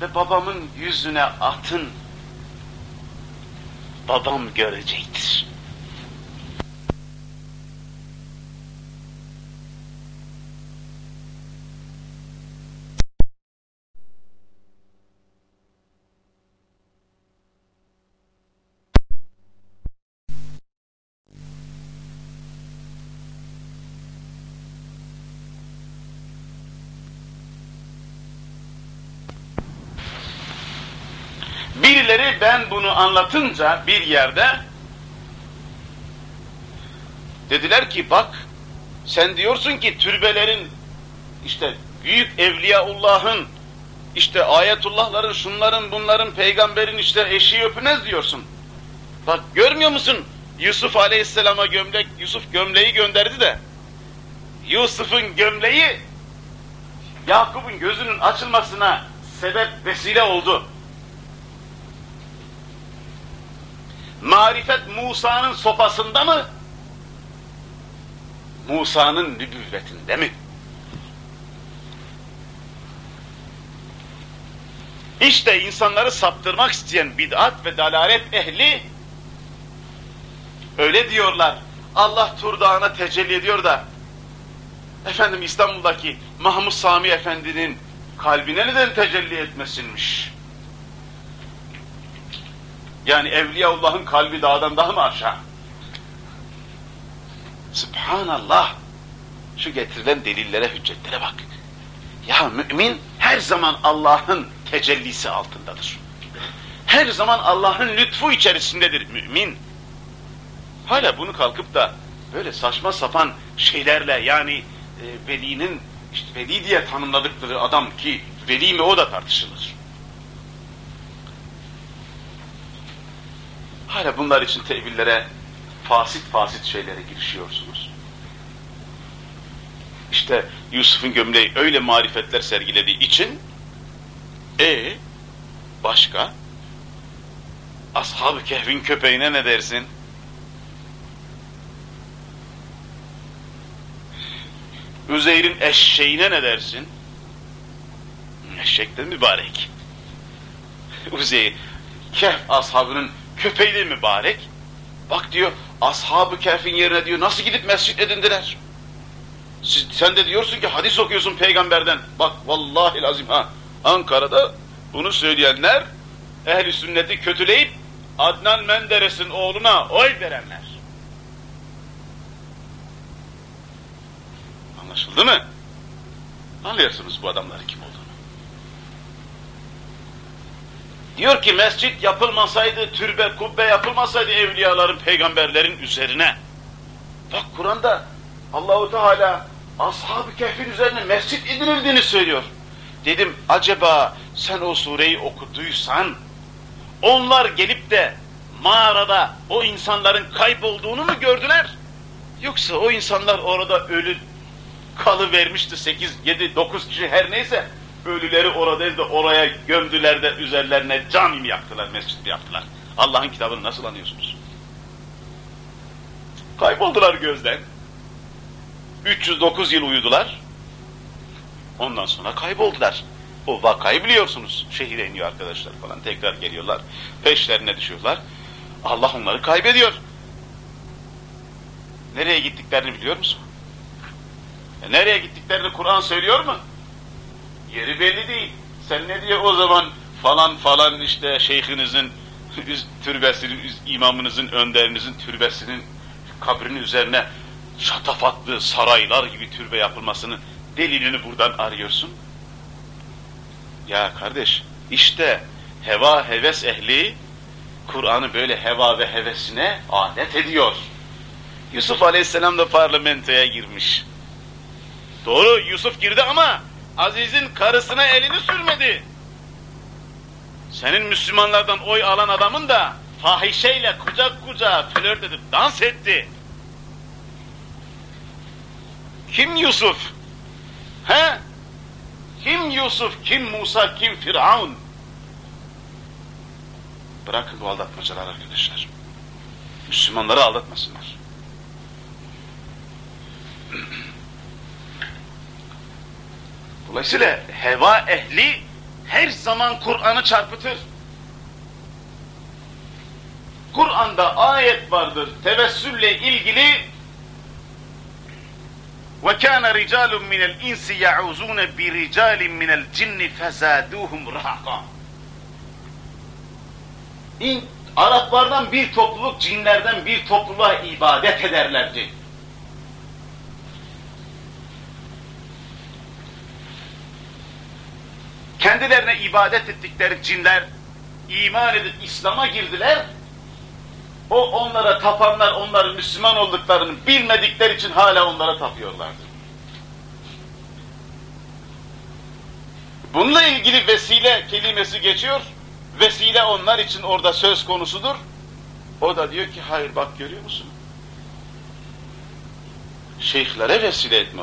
ve babamın yüzüne atın. Babam görecektir. Ben bunu anlatınca bir yerde dediler ki bak sen diyorsun ki türbelerin işte büyük evliyaullahın işte ayetullahların şunların bunların peygamberin işte eşiği öpünez diyorsun. Bak görmüyor musun Yusuf aleyhisselama gömlek Yusuf gömleği gönderdi de Yusuf'un gömleği Yakup'un gözünün açılmasına sebep vesile oldu. Marifet Musa'nın sopasında mı? Musa'nın nübüvvetinde mi? İşte insanları saptırmak isteyen bid'at ve dalalet ehli öyle diyorlar. Allah Tur Dağı'na tecelli ediyor da efendim İstanbul'daki Mahmud Sami Efendi'nin kalbine neden tecelli etmesinmiş? Yani Evliyaullah'ın kalbi dağdan daha mı aşağı? Subhanallah! Şu getirilen delillere, hüccetlere bak. Ya mümin her zaman Allah'ın tecellisi altındadır. Her zaman Allah'ın lütfu içerisindedir mümin. Hala bunu kalkıp da böyle saçma sapan şeylerle yani e, velinin işte veli diye tanımladıkları adam ki veli mi o da tartışılır. Hala bunlar için tevillere, fasit fasit şeylere girişiyorsunuz. İşte Yusuf'un gömleği öyle marifetler sergilediği için e başka Ashab-ı Kehf'in köpeğine ne dersin? Üzeyr'in eşeğine ne dersin? Eşek de mübarek. Uzeyr, Kehf ashabının de mübarek. Bak diyor, ashab-ı Kehf'in yerine diyor, nasıl gidip mescit edindiler? Siz, sen de diyorsun ki hadis okuyorsun peygamberden. Bak vallahi lazım ha. Ankara'da bunu söyleyenler ehli sünneti kötüleyip Adnan Menderes'in oğluna oy verenler. Anlaşıldı mı? Anlıyorsunuz bu adamların kim olduğunu. Diyor ki mescit yapılmasaydı, türbe, kubbe yapılmasaydı evliyaların, peygamberlerin üzerine. Bak Kur'an'da Allahu Teala Ashab-ı Kehf'in üzerine mescit edinildiğini söylüyor. Dedim acaba sen o sureyi okuduysan onlar gelip de mağarada o insanların kaybolduğunu mu gördüler? Yoksa o insanlar orada ölü kalı vermişti 8, 7, 9 kişi her neyse ölüleri oradaydı oraya gömdüler de üzerlerine cami mi yaktılar, mescit yaptılar? Allah'ın kitabını nasıl anlıyorsunuz? Kayboldular gözden. 309 yıl uyudular. Ondan sonra kayboldular. O vakayı biliyorsunuz. Şehire iniyor arkadaşlar falan. Tekrar geliyorlar. Peşlerine düşüyorlar. Allah onları kaybediyor. Nereye gittiklerini biliyor musun? E nereye gittiklerini Kur'an söylüyor mu? Yeri belli değil. Sen ne diyor o zaman falan falan işte şeyhinizin türbesinin, imamınızın, önderinizin türbesinin kabrinin üzerine şatafatlı saraylar gibi türbe yapılmasının delilini buradan arıyorsun. Ya kardeş işte heva heves ehli Kur'an'ı böyle heva ve hevesine adet ediyor. Yusuf Aleyhisselam da parlamentoya girmiş. Doğru Yusuf girdi ama Aziz'in karısına elini sürmedi. Senin Müslümanlardan oy alan adamın da fahişeyle kucak kucağa flört edip dans etti. Kim Yusuf? He? Kim Yusuf, kim Musa, kim Firavun? Bırakın bu aldatmacalar arkadaşlar. Müslümanları aldatmasınlar. Dolayısıyla heva ehli her zaman Kur'an'ı çarpıtır. Kur'an'da ayet vardır tevessülle ilgili ve kana ricalun minel insi yauzun bi ricalin minel cinni fezaduhum rahaqa. Araplardan bir topluluk cinlerden bir topluluğa ibadet ederlerdi Kendilerine ibadet ettikleri cinler iman edip İslam'a girdiler. O onlara tapanlar onların Müslüman olduklarını bilmedikleri için hala onlara tapıyorlardı. Bununla ilgili vesile kelimesi geçiyor. Vesile onlar için orada söz konusudur. O da diyor ki hayır bak görüyor musun? Şeyhlere vesile etme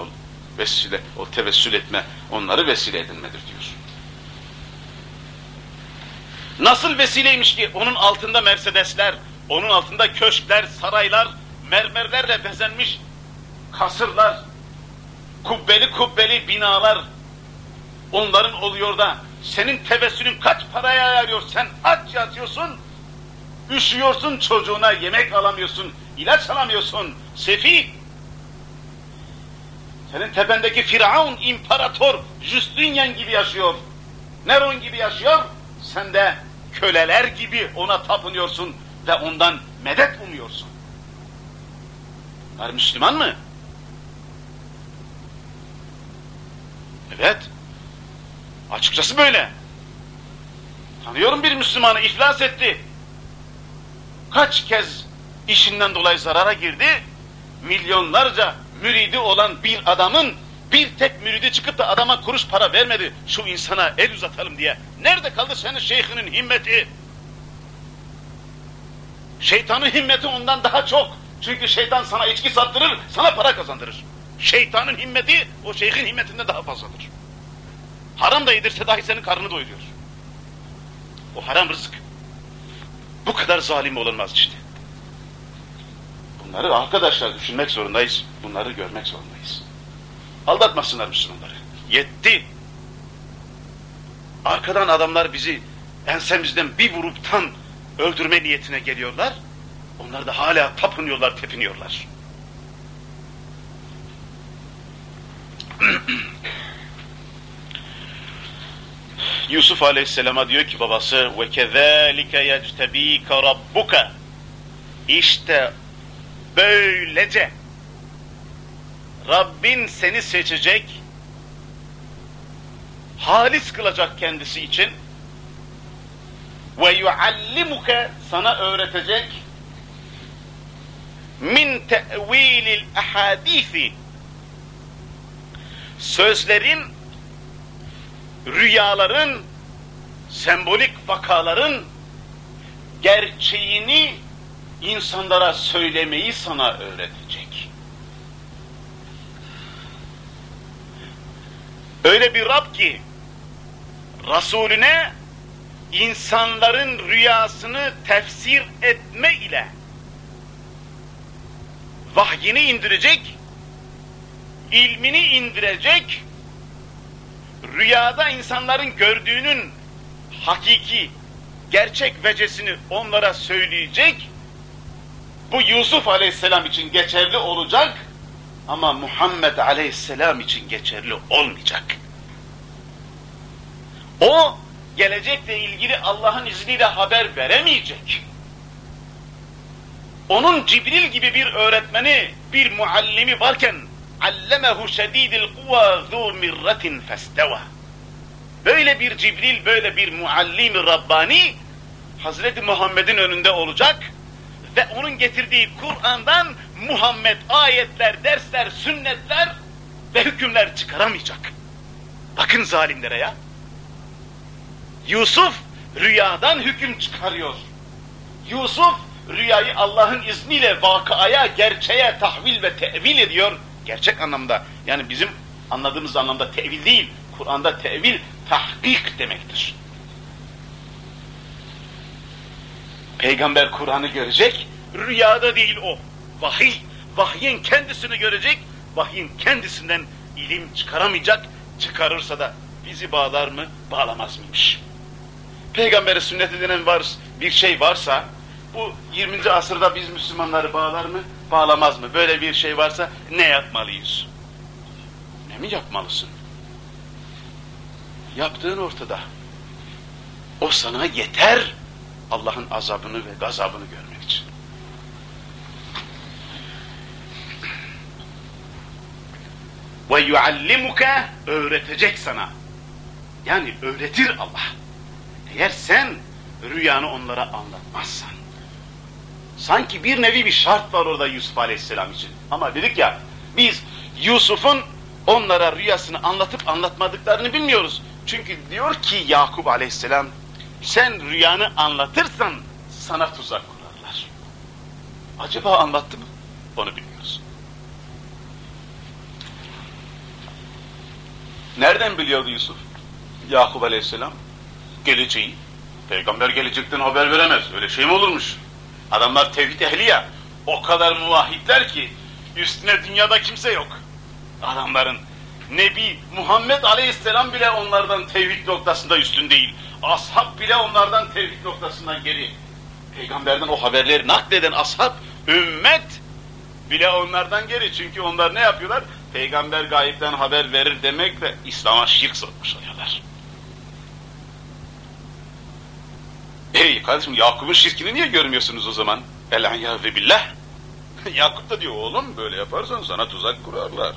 vesile, o tevessül etme, onları vesile edinmedir diyor. Nasıl vesileymiş ki onun altında Mercedesler, onun altında köşkler, saraylar, mermerlerle bezenmiş kasırlar, kubbeli kubbeli binalar onların oluyor da senin tevessülün kaç paraya ayarıyor? Sen aç yatıyorsun, üşüyorsun çocuğuna yemek alamıyorsun, ilaç alamıyorsun, sefi. Senin tependeki Firavun, imparator, Justinian gibi yaşıyor, Neron gibi yaşıyor, sen de köleler gibi ona tapınıyorsun ve ondan medet umuyorsun. Bunlar Müslüman mı? Evet. Açıkçası böyle. Tanıyorum bir Müslümanı iflas etti. Kaç kez işinden dolayı zarara girdi. Milyonlarca müridi olan bir adamın bir tek müridi çıkıp da adama kuruş para vermedi. Şu insana el uzatalım diye. Nerede kaldı senin şeyhinin himmeti? Şeytanın himmeti ondan daha çok. Çünkü şeytan sana içki sattırır, sana para kazandırır. Şeytanın himmeti o şeyhin himmetinden daha fazladır. Haram da yedirse dahi senin karnını doyuruyor. O haram rızık. Bu kadar zalim olunmaz işte. Bunları arkadaşlar düşünmek zorundayız. Bunları görmek zorundayız. Aldatmasınlar Müslümanları. Yetti. Arkadan adamlar bizi ensemizden bir vurup tam öldürme niyetine geliyorlar. Onlar da hala tapınıyorlar, tepiniyorlar. (clears throat) Yusuf Aleyhisselam'a diyor ki babası ve kezalike yectebike rabbuka işte böylece Rabbin seni seçecek halis kılacak kendisi için ve yuallimuke sana öğretecek min te'vilil ahadisi sözlerin rüyaların sembolik vakaların gerçeğini insanlara söylemeyi sana öğretecek. Öyle bir Rab ki Resulüne insanların rüyasını tefsir etme ile vahyini indirecek, ilmini indirecek, rüyada insanların gördüğünün hakiki, gerçek vecesini onlara söyleyecek, bu Yusuf aleyhisselam için geçerli olacak ama Muhammed aleyhisselam için geçerli olmayacak. O gelecekle ilgili Allah'ın izniyle haber veremeyecek. Onun Cibril gibi bir öğretmeni, bir muallimi varken allemehu şedidil kuva zu mirratin festeva. böyle bir Cibril, böyle bir muallim Rabbani Hazreti Muhammed'in önünde olacak ve onun getirdiği Kur'an'dan Muhammed ayetler, dersler, sünnetler ve hükümler çıkaramayacak. Bakın zalimlere ya. Yusuf rüyadan hüküm çıkarıyor. Yusuf rüyayı Allah'ın izniyle vakaya, gerçeğe tahvil ve tevil ediyor. Gerçek anlamda yani bizim anladığımız anlamda tevil değil. Kur'an'da tevil tahkik demektir. Peygamber Kur'an'ı görecek, rüyada değil o. Vahiy, vahyin kendisini görecek, vahyin kendisinden ilim çıkaramayacak, çıkarırsa da bizi bağlar mı, bağlamaz mıymış? Peygamberi sünnet edilen var, bir şey varsa, bu 20. asırda biz Müslümanları bağlar mı, bağlamaz mı? Böyle bir şey varsa ne yapmalıyız? Ne mi yapmalısın? Yaptığın ortada. O sana yeter Allah'ın azabını ve gazabını görmek için. Ve yuallimuke öğretecek sana. Yani öğretir Allah. Eğer sen rüyanı onlara anlatmazsan. Sanki bir nevi bir şart var orada Yusuf Aleyhisselam için. Ama dedik ya biz Yusuf'un onlara rüyasını anlatıp anlatmadıklarını bilmiyoruz. Çünkü diyor ki Yakup Aleyhisselam sen rüyanı anlatırsan sana tuzak kurarlar. Acaba anlattı mı? Onu bilmiyoruz. Nereden biliyordu Yusuf? Yakup Aleyhisselam geleceği. Peygamber gelecekten haber veremez. Öyle şey mi olurmuş? Adamlar tevhid ehli ya. O kadar muvahhidler ki üstüne dünyada kimse yok. Adamların Nebi Muhammed Aleyhisselam bile onlardan tevhid noktasında üstün değil. Ashab bile onlardan tevhid noktasından geri. Peygamberden o haberleri nakleden ashab, ümmet bile onlardan geri. Çünkü onlar ne yapıyorlar? Peygamber gayipten haber verir demekle İslam'a şirk sokmuş oluyorlar. Ey kardeşim Yakup'un şirkini niye görmüyorsunuz o zaman? Elen ya ve billah. (laughs) Yakup da diyor oğlum böyle yaparsan sana tuzak kurarlar.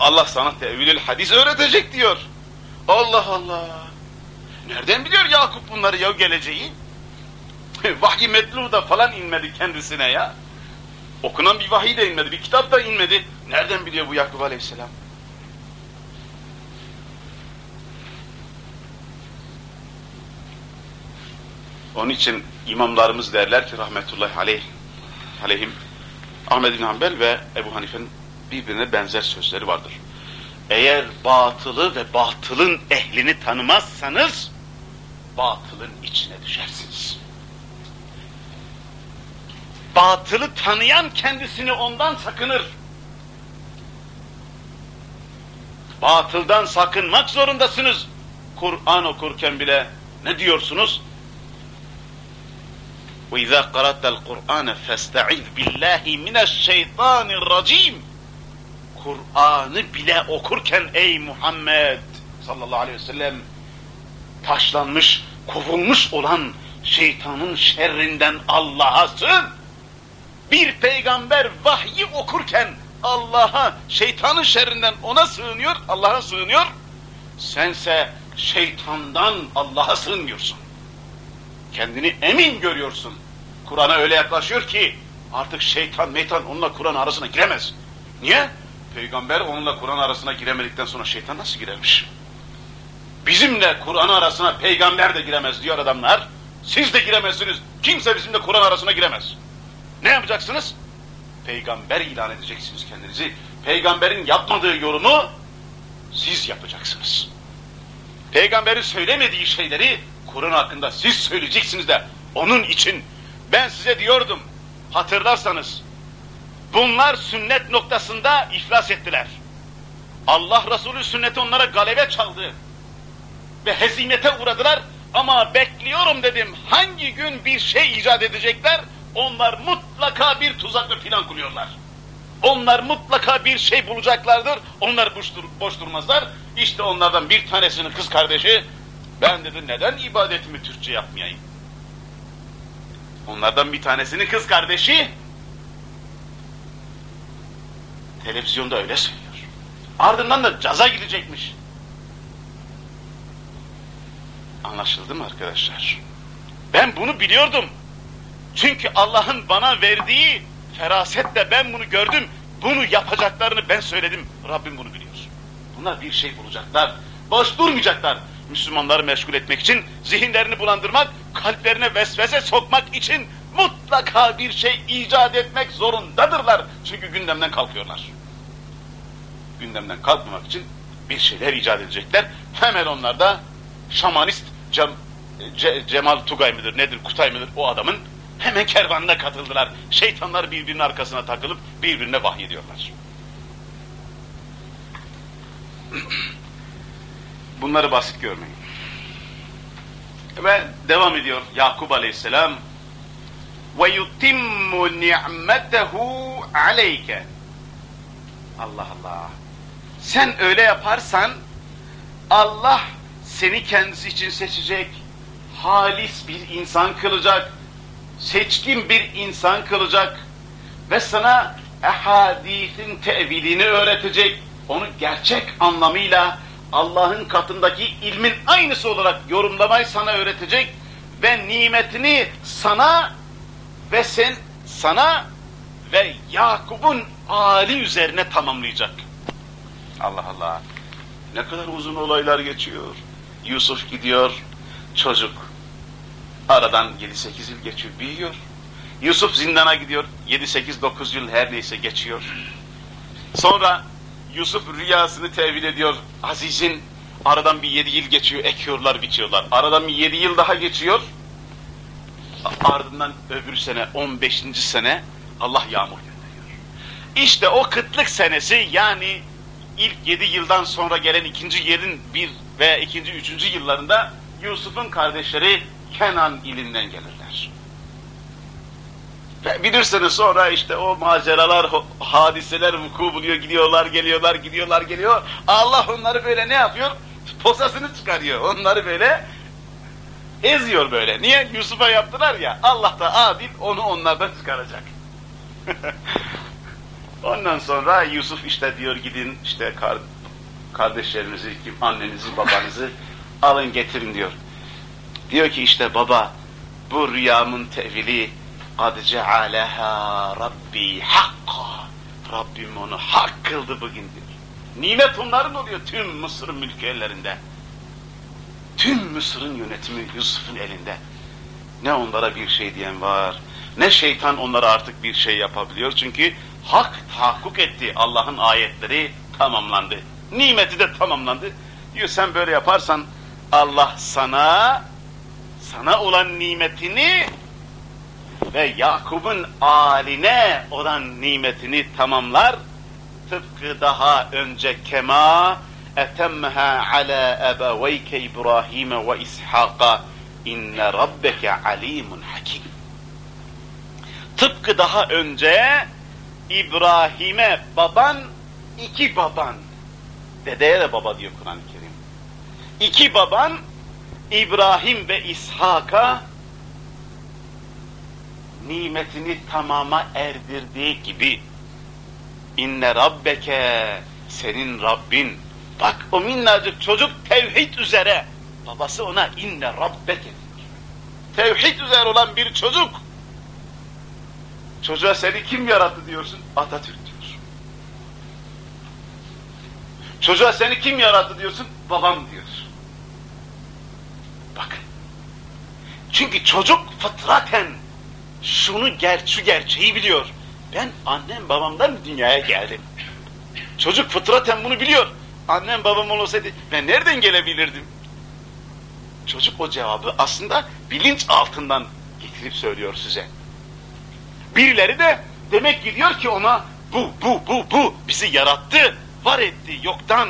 Allah sana tevilül hadis öğretecek diyor. Allah Allah. Nereden biliyor Yakup bunları ya geleceği? (laughs) vahiy metlu da falan inmedi kendisine ya. Okunan bir vahiy de inmedi, bir kitap da inmedi. Nereden biliyor bu Yakup Aleyhisselam? Onun için imamlarımız derler ki rahmetullahi aleyh, aleyhim Ahmed bin Hanbel ve Ebu Hanife'nin birbirine benzer sözleri vardır. Eğer batılı ve batılın ehlini tanımazsanız batılın içine düşersiniz Batılı tanıyan kendisini ondan sakınır. Batıldan sakınmak zorundasınız. Kur'an okurken bile ne diyorsunuz? وَاِذَا قَرَأْتَ الْقُرْآنَ فَاسْتَعِذْ بِاللّٰهِ مِنَ الشَّيْطَانِ الرَّجِيمِ Kur'an'ı bile okurken ey Muhammed sallallahu aleyhi ve sellem taşlanmış, kovulmuş olan şeytanın şerrinden Allah'a sığın. Bir peygamber vahyi okurken Allah'a, şeytanın şerrinden ona sığınıyor, Allah'a sığınıyor. Sense şeytandan Allah'a sığınmıyorsun. Kendini emin görüyorsun. Kur'an'a öyle yaklaşıyor ki artık şeytan, meytan onunla Kur'an arasına giremez. Niye? Peygamber onunla Kur'an arasına giremedikten sonra şeytan nasıl girermiş? Bizimle Kur'an arasına peygamber de giremez diyor adamlar. Siz de giremezsiniz. Kimse bizimle Kur'an arasına giremez. Ne yapacaksınız? Peygamber ilan edeceksiniz kendinizi. Peygamberin yapmadığı yorumu siz yapacaksınız. Peygamberin söylemediği şeyleri Kur'an hakkında siz söyleyeceksiniz de onun için ben size diyordum hatırlarsanız bunlar sünnet noktasında iflas ettiler. Allah Resulü sünneti onlara galebe çaldı ve hezimete uğradılar ama bekliyorum dedim hangi gün bir şey icat edecekler onlar mutlaka bir tuzak ve plan kuruyorlar. Onlar mutlaka bir şey bulacaklardır. Onlar boş, dur boş durmazlar. İşte onlardan bir tanesinin kız kardeşi ben dedi neden ibadetimi Türkçe yapmayayım? Onlardan bir tanesinin kız kardeşi televizyonda öyle söylüyor. Ardından da caza gidecekmiş. Anlaşıldı mı arkadaşlar? Ben bunu biliyordum. Çünkü Allah'ın bana verdiği ferasetle ben bunu gördüm. Bunu yapacaklarını ben söyledim. Rabbim bunu biliyor. Bunlar bir şey bulacaklar. Boş durmayacaklar. Müslümanları meşgul etmek için, zihinlerini bulandırmak, kalplerine vesvese sokmak için mutlaka bir şey icat etmek zorundadırlar. Çünkü gündemden kalkıyorlar. Gündemden kalkmamak için bir şeyler icat edecekler. Hemen onlar da şamanist Cem, Ce, Cemal Tugay mıdır nedir Kutay mıdır o adamın hemen kervanına katıldılar. Şeytanlar birbirinin arkasına takılıp birbirine vahyediyorlar. (clears throat) Bunları basit görmeyin. Ve devam ediyor Yakup Aleyhisselam yutimmu ni'metehu aleyke. Allah Allah. Sen öyle yaparsan Allah seni kendisi için seçecek, halis bir insan kılacak, seçkin bir insan kılacak ve sana ehadisin tevilini öğretecek, onu gerçek anlamıyla Allah'ın katındaki ilmin aynısı olarak yorumlamayı sana öğretecek ve nimetini sana ve sen sana ve Yakup'un Ali üzerine tamamlayacak. Allah Allah. Ne kadar uzun olaylar geçiyor. Yusuf gidiyor, çocuk. Aradan 7-8 yıl geçiyor, büyüyor. Yusuf zindana gidiyor, 7-8-9 yıl her neyse geçiyor. Sonra Yusuf rüyasını tevil ediyor. Aziz'in aradan bir 7 yıl geçiyor, ekiyorlar, biçiyorlar. Aradan bir 7 yıl daha geçiyor. Ardından öbür sene, 15. sene Allah yağmur gönderiyor. İşte o kıtlık senesi yani ilk 7 yıldan sonra gelen ikinci yılın bir ve ikinci, üçüncü yıllarında Yusuf'un kardeşleri Kenan ilinden gelirler. Ve bilirsiniz sonra işte o maceralar, hadiseler vuku buluyor, gidiyorlar, geliyorlar, gidiyorlar, geliyor. Allah onları böyle ne yapıyor? Posasını çıkarıyor. Onları böyle eziyor böyle. Niye? Yusuf'a yaptılar ya. Allah da adil onu onlardan çıkaracak. (laughs) Ondan sonra Yusuf işte diyor gidin işte kar, kardeşlerinizi, annenizi, babanızı alın getirin diyor. Diyor ki işte baba bu rüyamın tevili قَدْ جَعَلَهَا Rabbi hakka. Rabbim onu hak kıldı bugün diyor. Nimet onların oluyor tüm Mısır'ın mülkü ellerinde. Tüm Mısır'ın yönetimi Yusuf'un elinde. Ne onlara bir şey diyen var, ne şeytan onlara artık bir şey yapabiliyor. Çünkü hak tahakkuk etti. Allah'ın ayetleri tamamlandı. Nimeti de tamamlandı. Diyor sen böyle yaparsan Allah sana sana olan nimetini ve Yakup'un aline olan nimetini tamamlar. Tıpkı daha önce kema etemmeha ala ebeveyke İbrahim ve İshak'a inne rabbeke alimun hakim. Tıpkı daha önce İbrahim'e baban, iki baban, dedeye de baba diyor Kur'an-ı Kerim. İki baban İbrahim ve İshak'a nimetini tamama erdirdiği gibi inne rabbeke senin Rabbin bak o minnacık çocuk tevhid üzere babası ona inne rabbeke. Tevhid üzere olan bir çocuk çocuğa seni kim yarattı diyorsun? Atatürk diyor. Çocuğa seni kim yarattı diyorsun? Babam diyor. Bakın. Çünkü çocuk fıtraten şunu ger şu gerçeği biliyor. Ben annem babamdan dünyaya geldim. Çocuk fıtraten bunu biliyor. Annem babam olsaydı ben nereden gelebilirdim? Çocuk o cevabı aslında bilinç altından getirip söylüyor size. Birileri de demek ki diyor ki ona bu, bu, bu, bu bizi yarattı, var etti yoktan.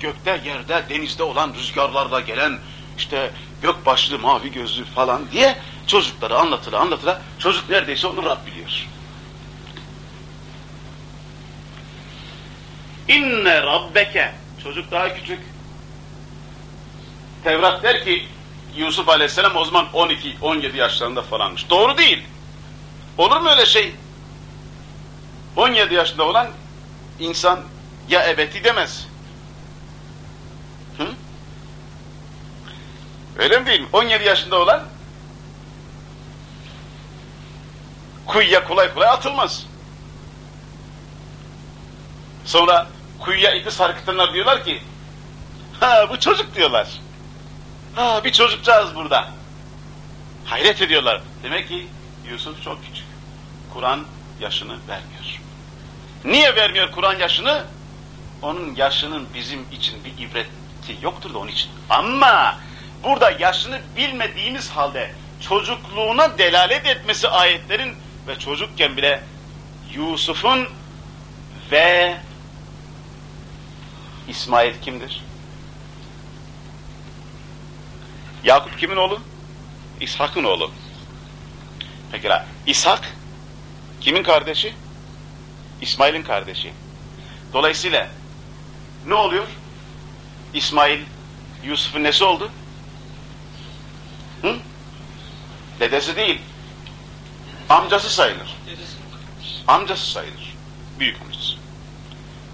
Gökte, yerde, denizde olan rüzgarlarla gelen işte gök başlı, mavi gözlü falan diye çocuklara anlatıla anlatıla çocuk neredeyse onu Rab biliyor. İnne rabbeke çocuk daha küçük. Tevrat der ki Yusuf Aleyhisselam o zaman 12-17 yaşlarında falanmış. Doğru değil. Olur mu öyle şey? 17 yaşında olan insan ya ebeti demez. Öyle mi değil mi? 17 yaşında olan kuyuya kolay kolay atılmaz. Sonra kuyuya ipi sarkıtanlar diyorlar ki ha bu çocuk diyorlar. Ha bir çocukcağız burada. Hayret ediyorlar. Demek ki Yusuf çok küçük. Kur'an yaşını vermiyor. Niye vermiyor Kur'an yaşını? Onun yaşının bizim için bir ibreti yoktur da onun için. Ama burada yaşını bilmediğimiz halde çocukluğuna delalet etmesi ayetlerin ve çocukken bile Yusuf'un ve İsmail kimdir? Yakup kimin oğlu? İshak'ın oğlu. Pekala, İshak kimin kardeşi? İsmail'in kardeşi. Dolayısıyla ne oluyor? İsmail Yusuf'un nesi oldu? Hı? Dedesi değil. Amcası sayılır. Amcası sayılır. Büyük amcası.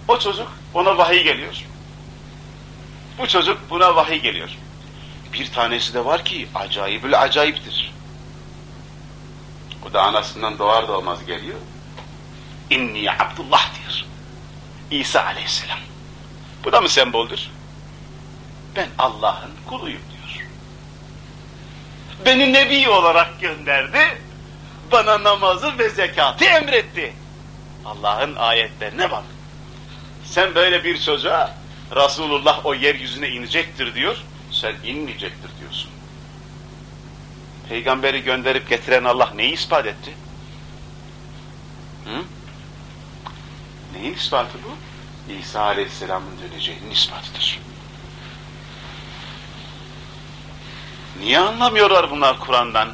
O çocuk ona vahiy geliyor. Bu çocuk buna vahiy geliyor. Bir tanesi de var ki acayibül acayiptir. O da anasından doğar doğmaz geliyor. İnni Abdullah diyor. İsa aleyhisselam. Bu da mı semboldür? Ben Allah'ın kuluyum. Beni nebi olarak gönderdi. Bana namazı ve zekatı emretti. Allah'ın ayetlerine bak. Sen böyle bir çocuğa Resulullah o yeryüzüne inecektir diyor. Sen inmeyecektir diyorsun. Peygamberi gönderip getiren Allah neyi ispat etti? Hı? Neyin ispatı bu? İsa Aleyhisselam'ın döneceğinin ispatıdır. Niye anlamıyorlar bunlar Kur'an'dan?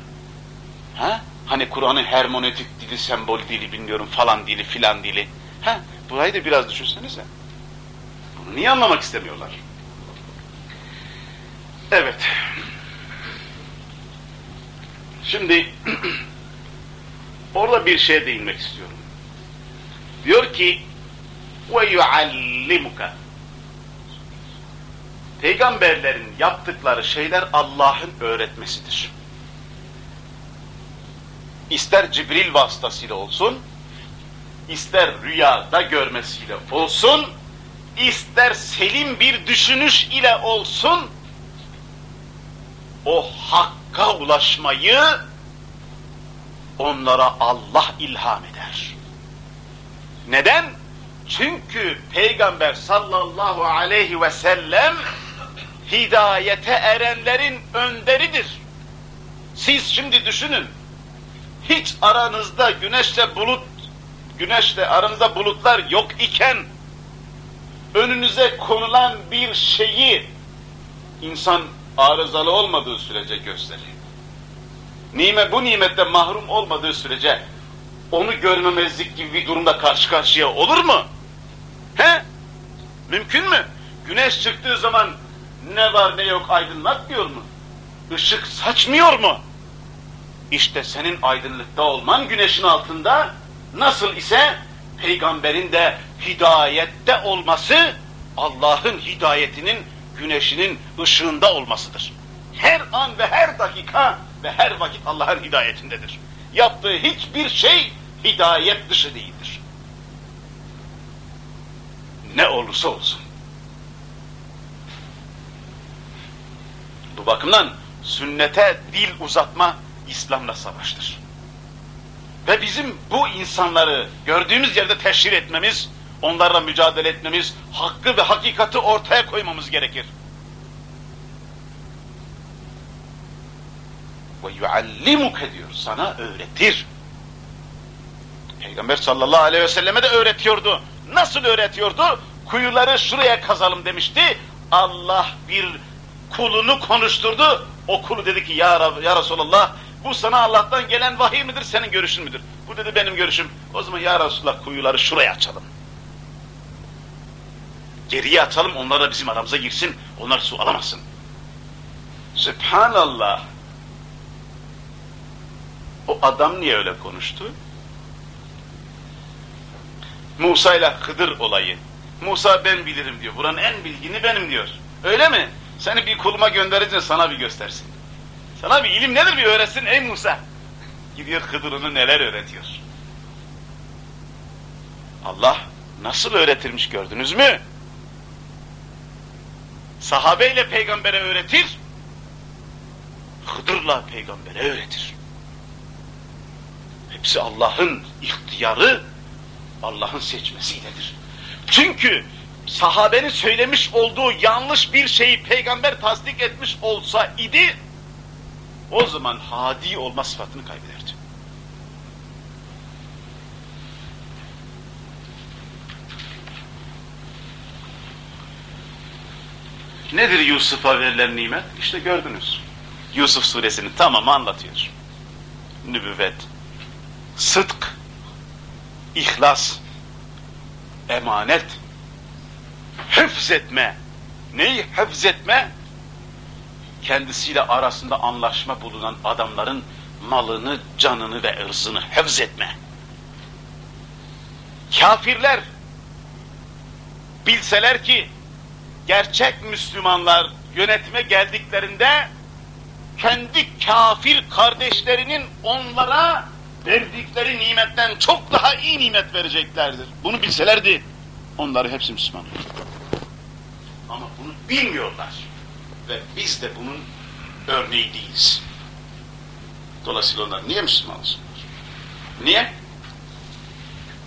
Ha? Hani Kur'an'ın hermonetik dili, sembol dili bilmiyorum falan dili filan dili. Ha? Burayı da biraz düşünsenize. Bunu niye anlamak istemiyorlar? Evet. Şimdi (clears throat) orada bir şeye değinmek istiyorum. Diyor ki yuallimuka Peygamberlerin yaptıkları şeyler Allah'ın öğretmesidir. İster Cibril vasıtasıyla olsun, ister rüyada görmesiyle olsun, ister selim bir düşünüş ile olsun, o hakka ulaşmayı onlara Allah ilham eder. Neden? Çünkü Peygamber sallallahu aleyhi ve sellem hidayete erenlerin önderidir. Siz şimdi düşünün, hiç aranızda güneşle bulut, güneşle aranızda bulutlar yok iken, önünüze konulan bir şeyi insan arızalı olmadığı sürece gösterir. Nimet, bu nimette mahrum olmadığı sürece onu görmemezlik gibi bir durumda karşı karşıya olur mu? He? Mümkün mü? Güneş çıktığı zaman ne var ne yok aydınlatmıyor mu? Işık saçmıyor mu? İşte senin aydınlıkta olman güneşin altında nasıl ise peygamberin de hidayette olması Allah'ın hidayetinin güneşinin ışığında olmasıdır. Her an ve her dakika ve her vakit Allah'ın hidayetindedir. Yaptığı hiçbir şey hidayet dışı değildir. Ne olursa olsun. Bu bakımdan sünnete dil uzatma İslam'la savaştır. Ve bizim bu insanları gördüğümüz yerde teşhir etmemiz, onlarla mücadele etmemiz, hakkı ve hakikati ortaya koymamız gerekir. Ve yuallimuke diyor, sana öğretir. Peygamber sallallahu aleyhi ve selleme de öğretiyordu. Nasıl öğretiyordu? Kuyuları şuraya kazalım demişti. Allah bir kulunu konuşturdu. O kulu dedi ki ya, Rab, ya Resulallah bu sana Allah'tan gelen vahiy midir senin görüşün müdür? Bu dedi benim görüşüm. O zaman ya Resulallah kuyuları şuraya açalım. Geriye açalım onlar da bizim aramıza girsin. Onlar su alamasın. Sübhanallah. O adam niye öyle konuştu? Musa ile Hıdır olayı. Musa ben bilirim diyor. Buranın en bilgini benim diyor. Öyle mi? Seni bir kuluma gönderince sana bir göstersin. Sana bir ilim nedir bir öğretsin ey Musa. Gidiyor Hıdır onu neler öğretiyor. Allah nasıl öğretirmiş gördünüz mü? Sahabeyle peygambere öğretir, Hıdır'la peygambere öğretir. Hepsi Allah'ın ihtiyarı, Allah'ın seçmesiyledir. Çünkü sahabenin söylemiş olduğu yanlış bir şeyi peygamber tasdik etmiş olsa idi, o zaman hadi olma sıfatını kaybederdi. Nedir Yusuf'a verilen nimet? İşte gördünüz. Yusuf suresinin tamamı anlatıyor. Nübüvvet, sıdk, ihlas, emanet, hıfzetme. Neyi hıfzetme? Kendisiyle arasında anlaşma bulunan adamların malını, canını ve ırzını hıfzetme. Kafirler bilseler ki gerçek Müslümanlar yönetime geldiklerinde kendi kafir kardeşlerinin onlara verdikleri nimetten çok daha iyi nimet vereceklerdir. Bunu bilselerdi onları hepsi Müslüman. Bunu bilmiyorlar. Ve biz de bunun örneği değiliz. Dolayısıyla onlar niye Müslüman olsunlar? Niye?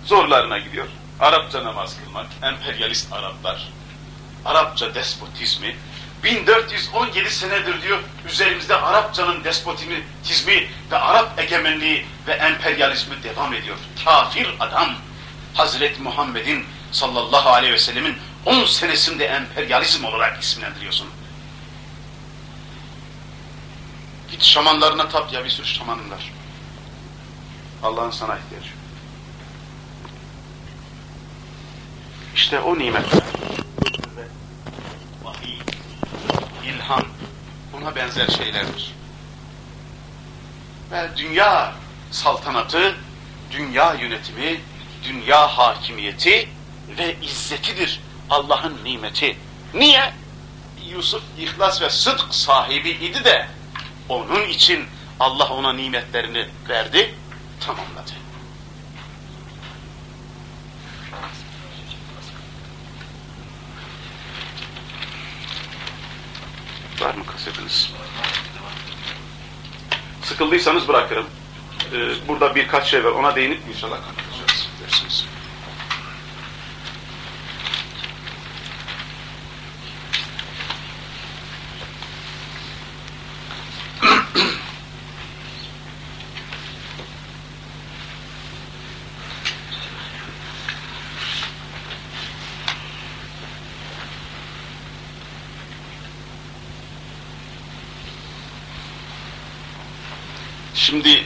Zorlarına gidiyor. Arapça namaz kılmak, emperyalist Araplar, Arapça despotizmi 1417 senedir diyor üzerimizde Arapçanın despotizmi ve Arap egemenliği ve emperyalizmi devam ediyor. Kafir adam Hazreti Muhammed'in sallallahu aleyhi ve sellemin 10 senesinde emperyalizm olarak isimlendiriyorsun. Git şamanlarına tap ya bir sürü şamanın. Allah'ın sana ihtiyacı. İşte o nimetler vahiy, ilham, buna benzer şeylerdir. Ve dünya saltanatı, dünya yönetimi, dünya hakimiyeti ve izzetidir Allah'ın nimeti. Niye? Yusuf ihlas ve sıdk sahibi idi de onun için Allah ona nimetlerini verdi, tamamladı. Var mı kasetiniz? Sıkıldıysanız bırakırım. Ee, burada birkaç şey var. Ona değinip inşallah kapatacağız dersiniz. Şimdi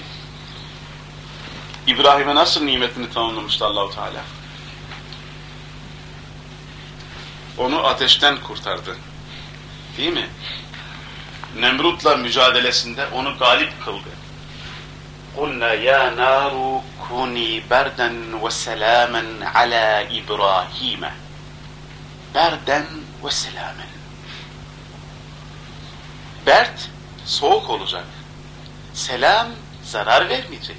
İbrahim'e nasıl nimetini tamamlamıştı Allahu Teala? Onu ateşten kurtardı. Değil mi? Nemrut'la mücadelesinde onu galip kıldı. قُلْنَا يَا نَارُ كُونِي بَرْدًا وَسَلَامًا عَلَى إِبْرَاهِيمَ Berden ve selamen. Bert, soğuk olacak selam zarar vermeyecek.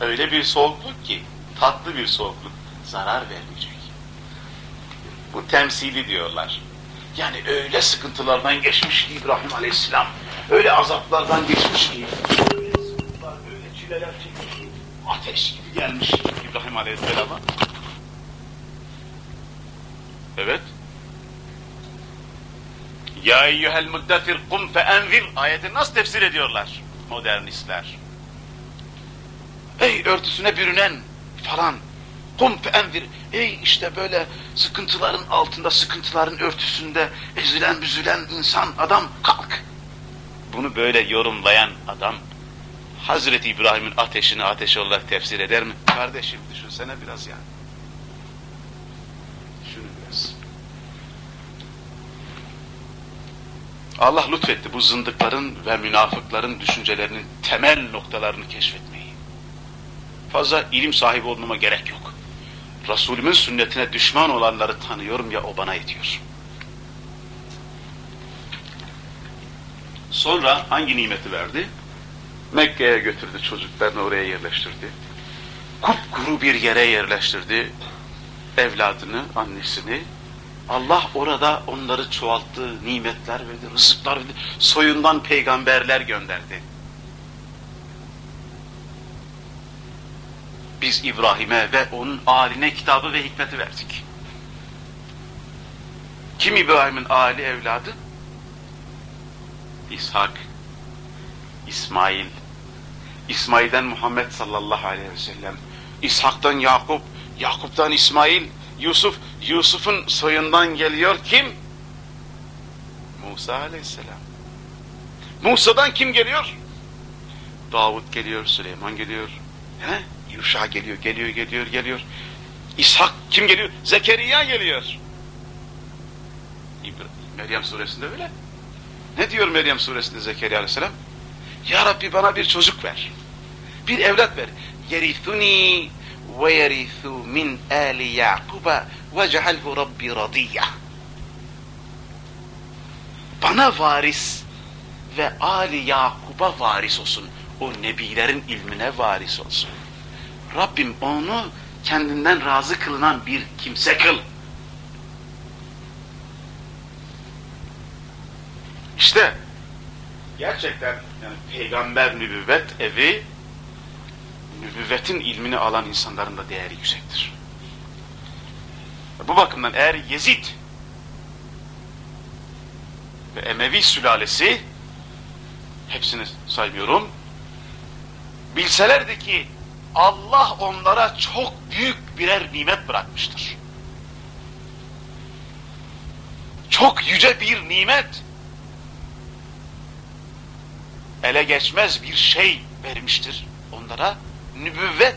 Öyle bir soğukluk ki, tatlı bir soğukluk, zarar vermeyecek. Bu temsili diyorlar. Yani öyle sıkıntılardan geçmiş ki İbrahim Aleyhisselam, öyle azaplardan geçmiş ki, öyle sıkıntılar, öyle çileler çekmiş ki, ateş gibi gelmiş İbrahim Aleyhisselam'a. Evet. Ya eyyuhel muddefir kum fe envir ayeti nasıl tefsir ediyorlar? modernistler. Ey örtüsüne bürünen falan. Kum fe envir. Ey işte böyle sıkıntıların altında, sıkıntıların örtüsünde ezilen büzülen insan, adam kalk. Bunu böyle yorumlayan adam Hazreti İbrahim'in ateşini ateş olarak tefsir eder mi? Kardeşim düşünsene biraz yani. Allah lütfetti bu zındıkların ve münafıkların düşüncelerinin temel noktalarını keşfetmeyi. Fazla ilim sahibi olmama gerek yok. Resulümün sünnetine düşman olanları tanıyorum ya o bana ediyor. Sonra hangi nimeti verdi? Mekke'ye götürdü çocuklarını oraya yerleştirdi. Kupkuru bir yere yerleştirdi. Evladını, annesini. Allah orada onları çoğalttı, nimetler verdi, rızıklar verdi. Soyundan peygamberler gönderdi. Biz İbrahim'e ve onun aline kitabı ve hikmeti verdik. Kim İbrahim'in ali evladı? İshak, İsmail, İsmail'den Muhammed sallallahu aleyhi ve sellem, İshak'tan Yakup, Yakup'tan İsmail, Yusuf, Yusuf'un soyundan geliyor kim? Musa aleyhisselam. Musa'dan kim geliyor? Davud geliyor, Süleyman geliyor. He? Yuşa geliyor, geliyor, geliyor, geliyor. İshak kim geliyor? Zekeriya geliyor. Meryem suresinde öyle. Ne diyor Meryem suresinde Zekeriya aleyhisselam? Ya Rabbi bana bir çocuk ver. Bir evlat ver. Yerithuni ve yerithu min ali Yakuba ve cealhu Rabbi radiyya. Bana varis ve Ali Yakub'a varis olsun. O nebilerin ilmine varis olsun. Rabbim onu kendinden razı kılınan bir kimse kıl. İşte gerçekten yani peygamber nübüvvet evi nübüvvetin ilmini alan insanların da değeri yüksektir. Bu bakımdan eğer Yezid ve Emevi sülalesi hepsini saymıyorum bilselerdi ki Allah onlara çok büyük birer nimet bırakmıştır. Çok yüce bir nimet ele geçmez bir şey vermiştir onlara. Nübüvvet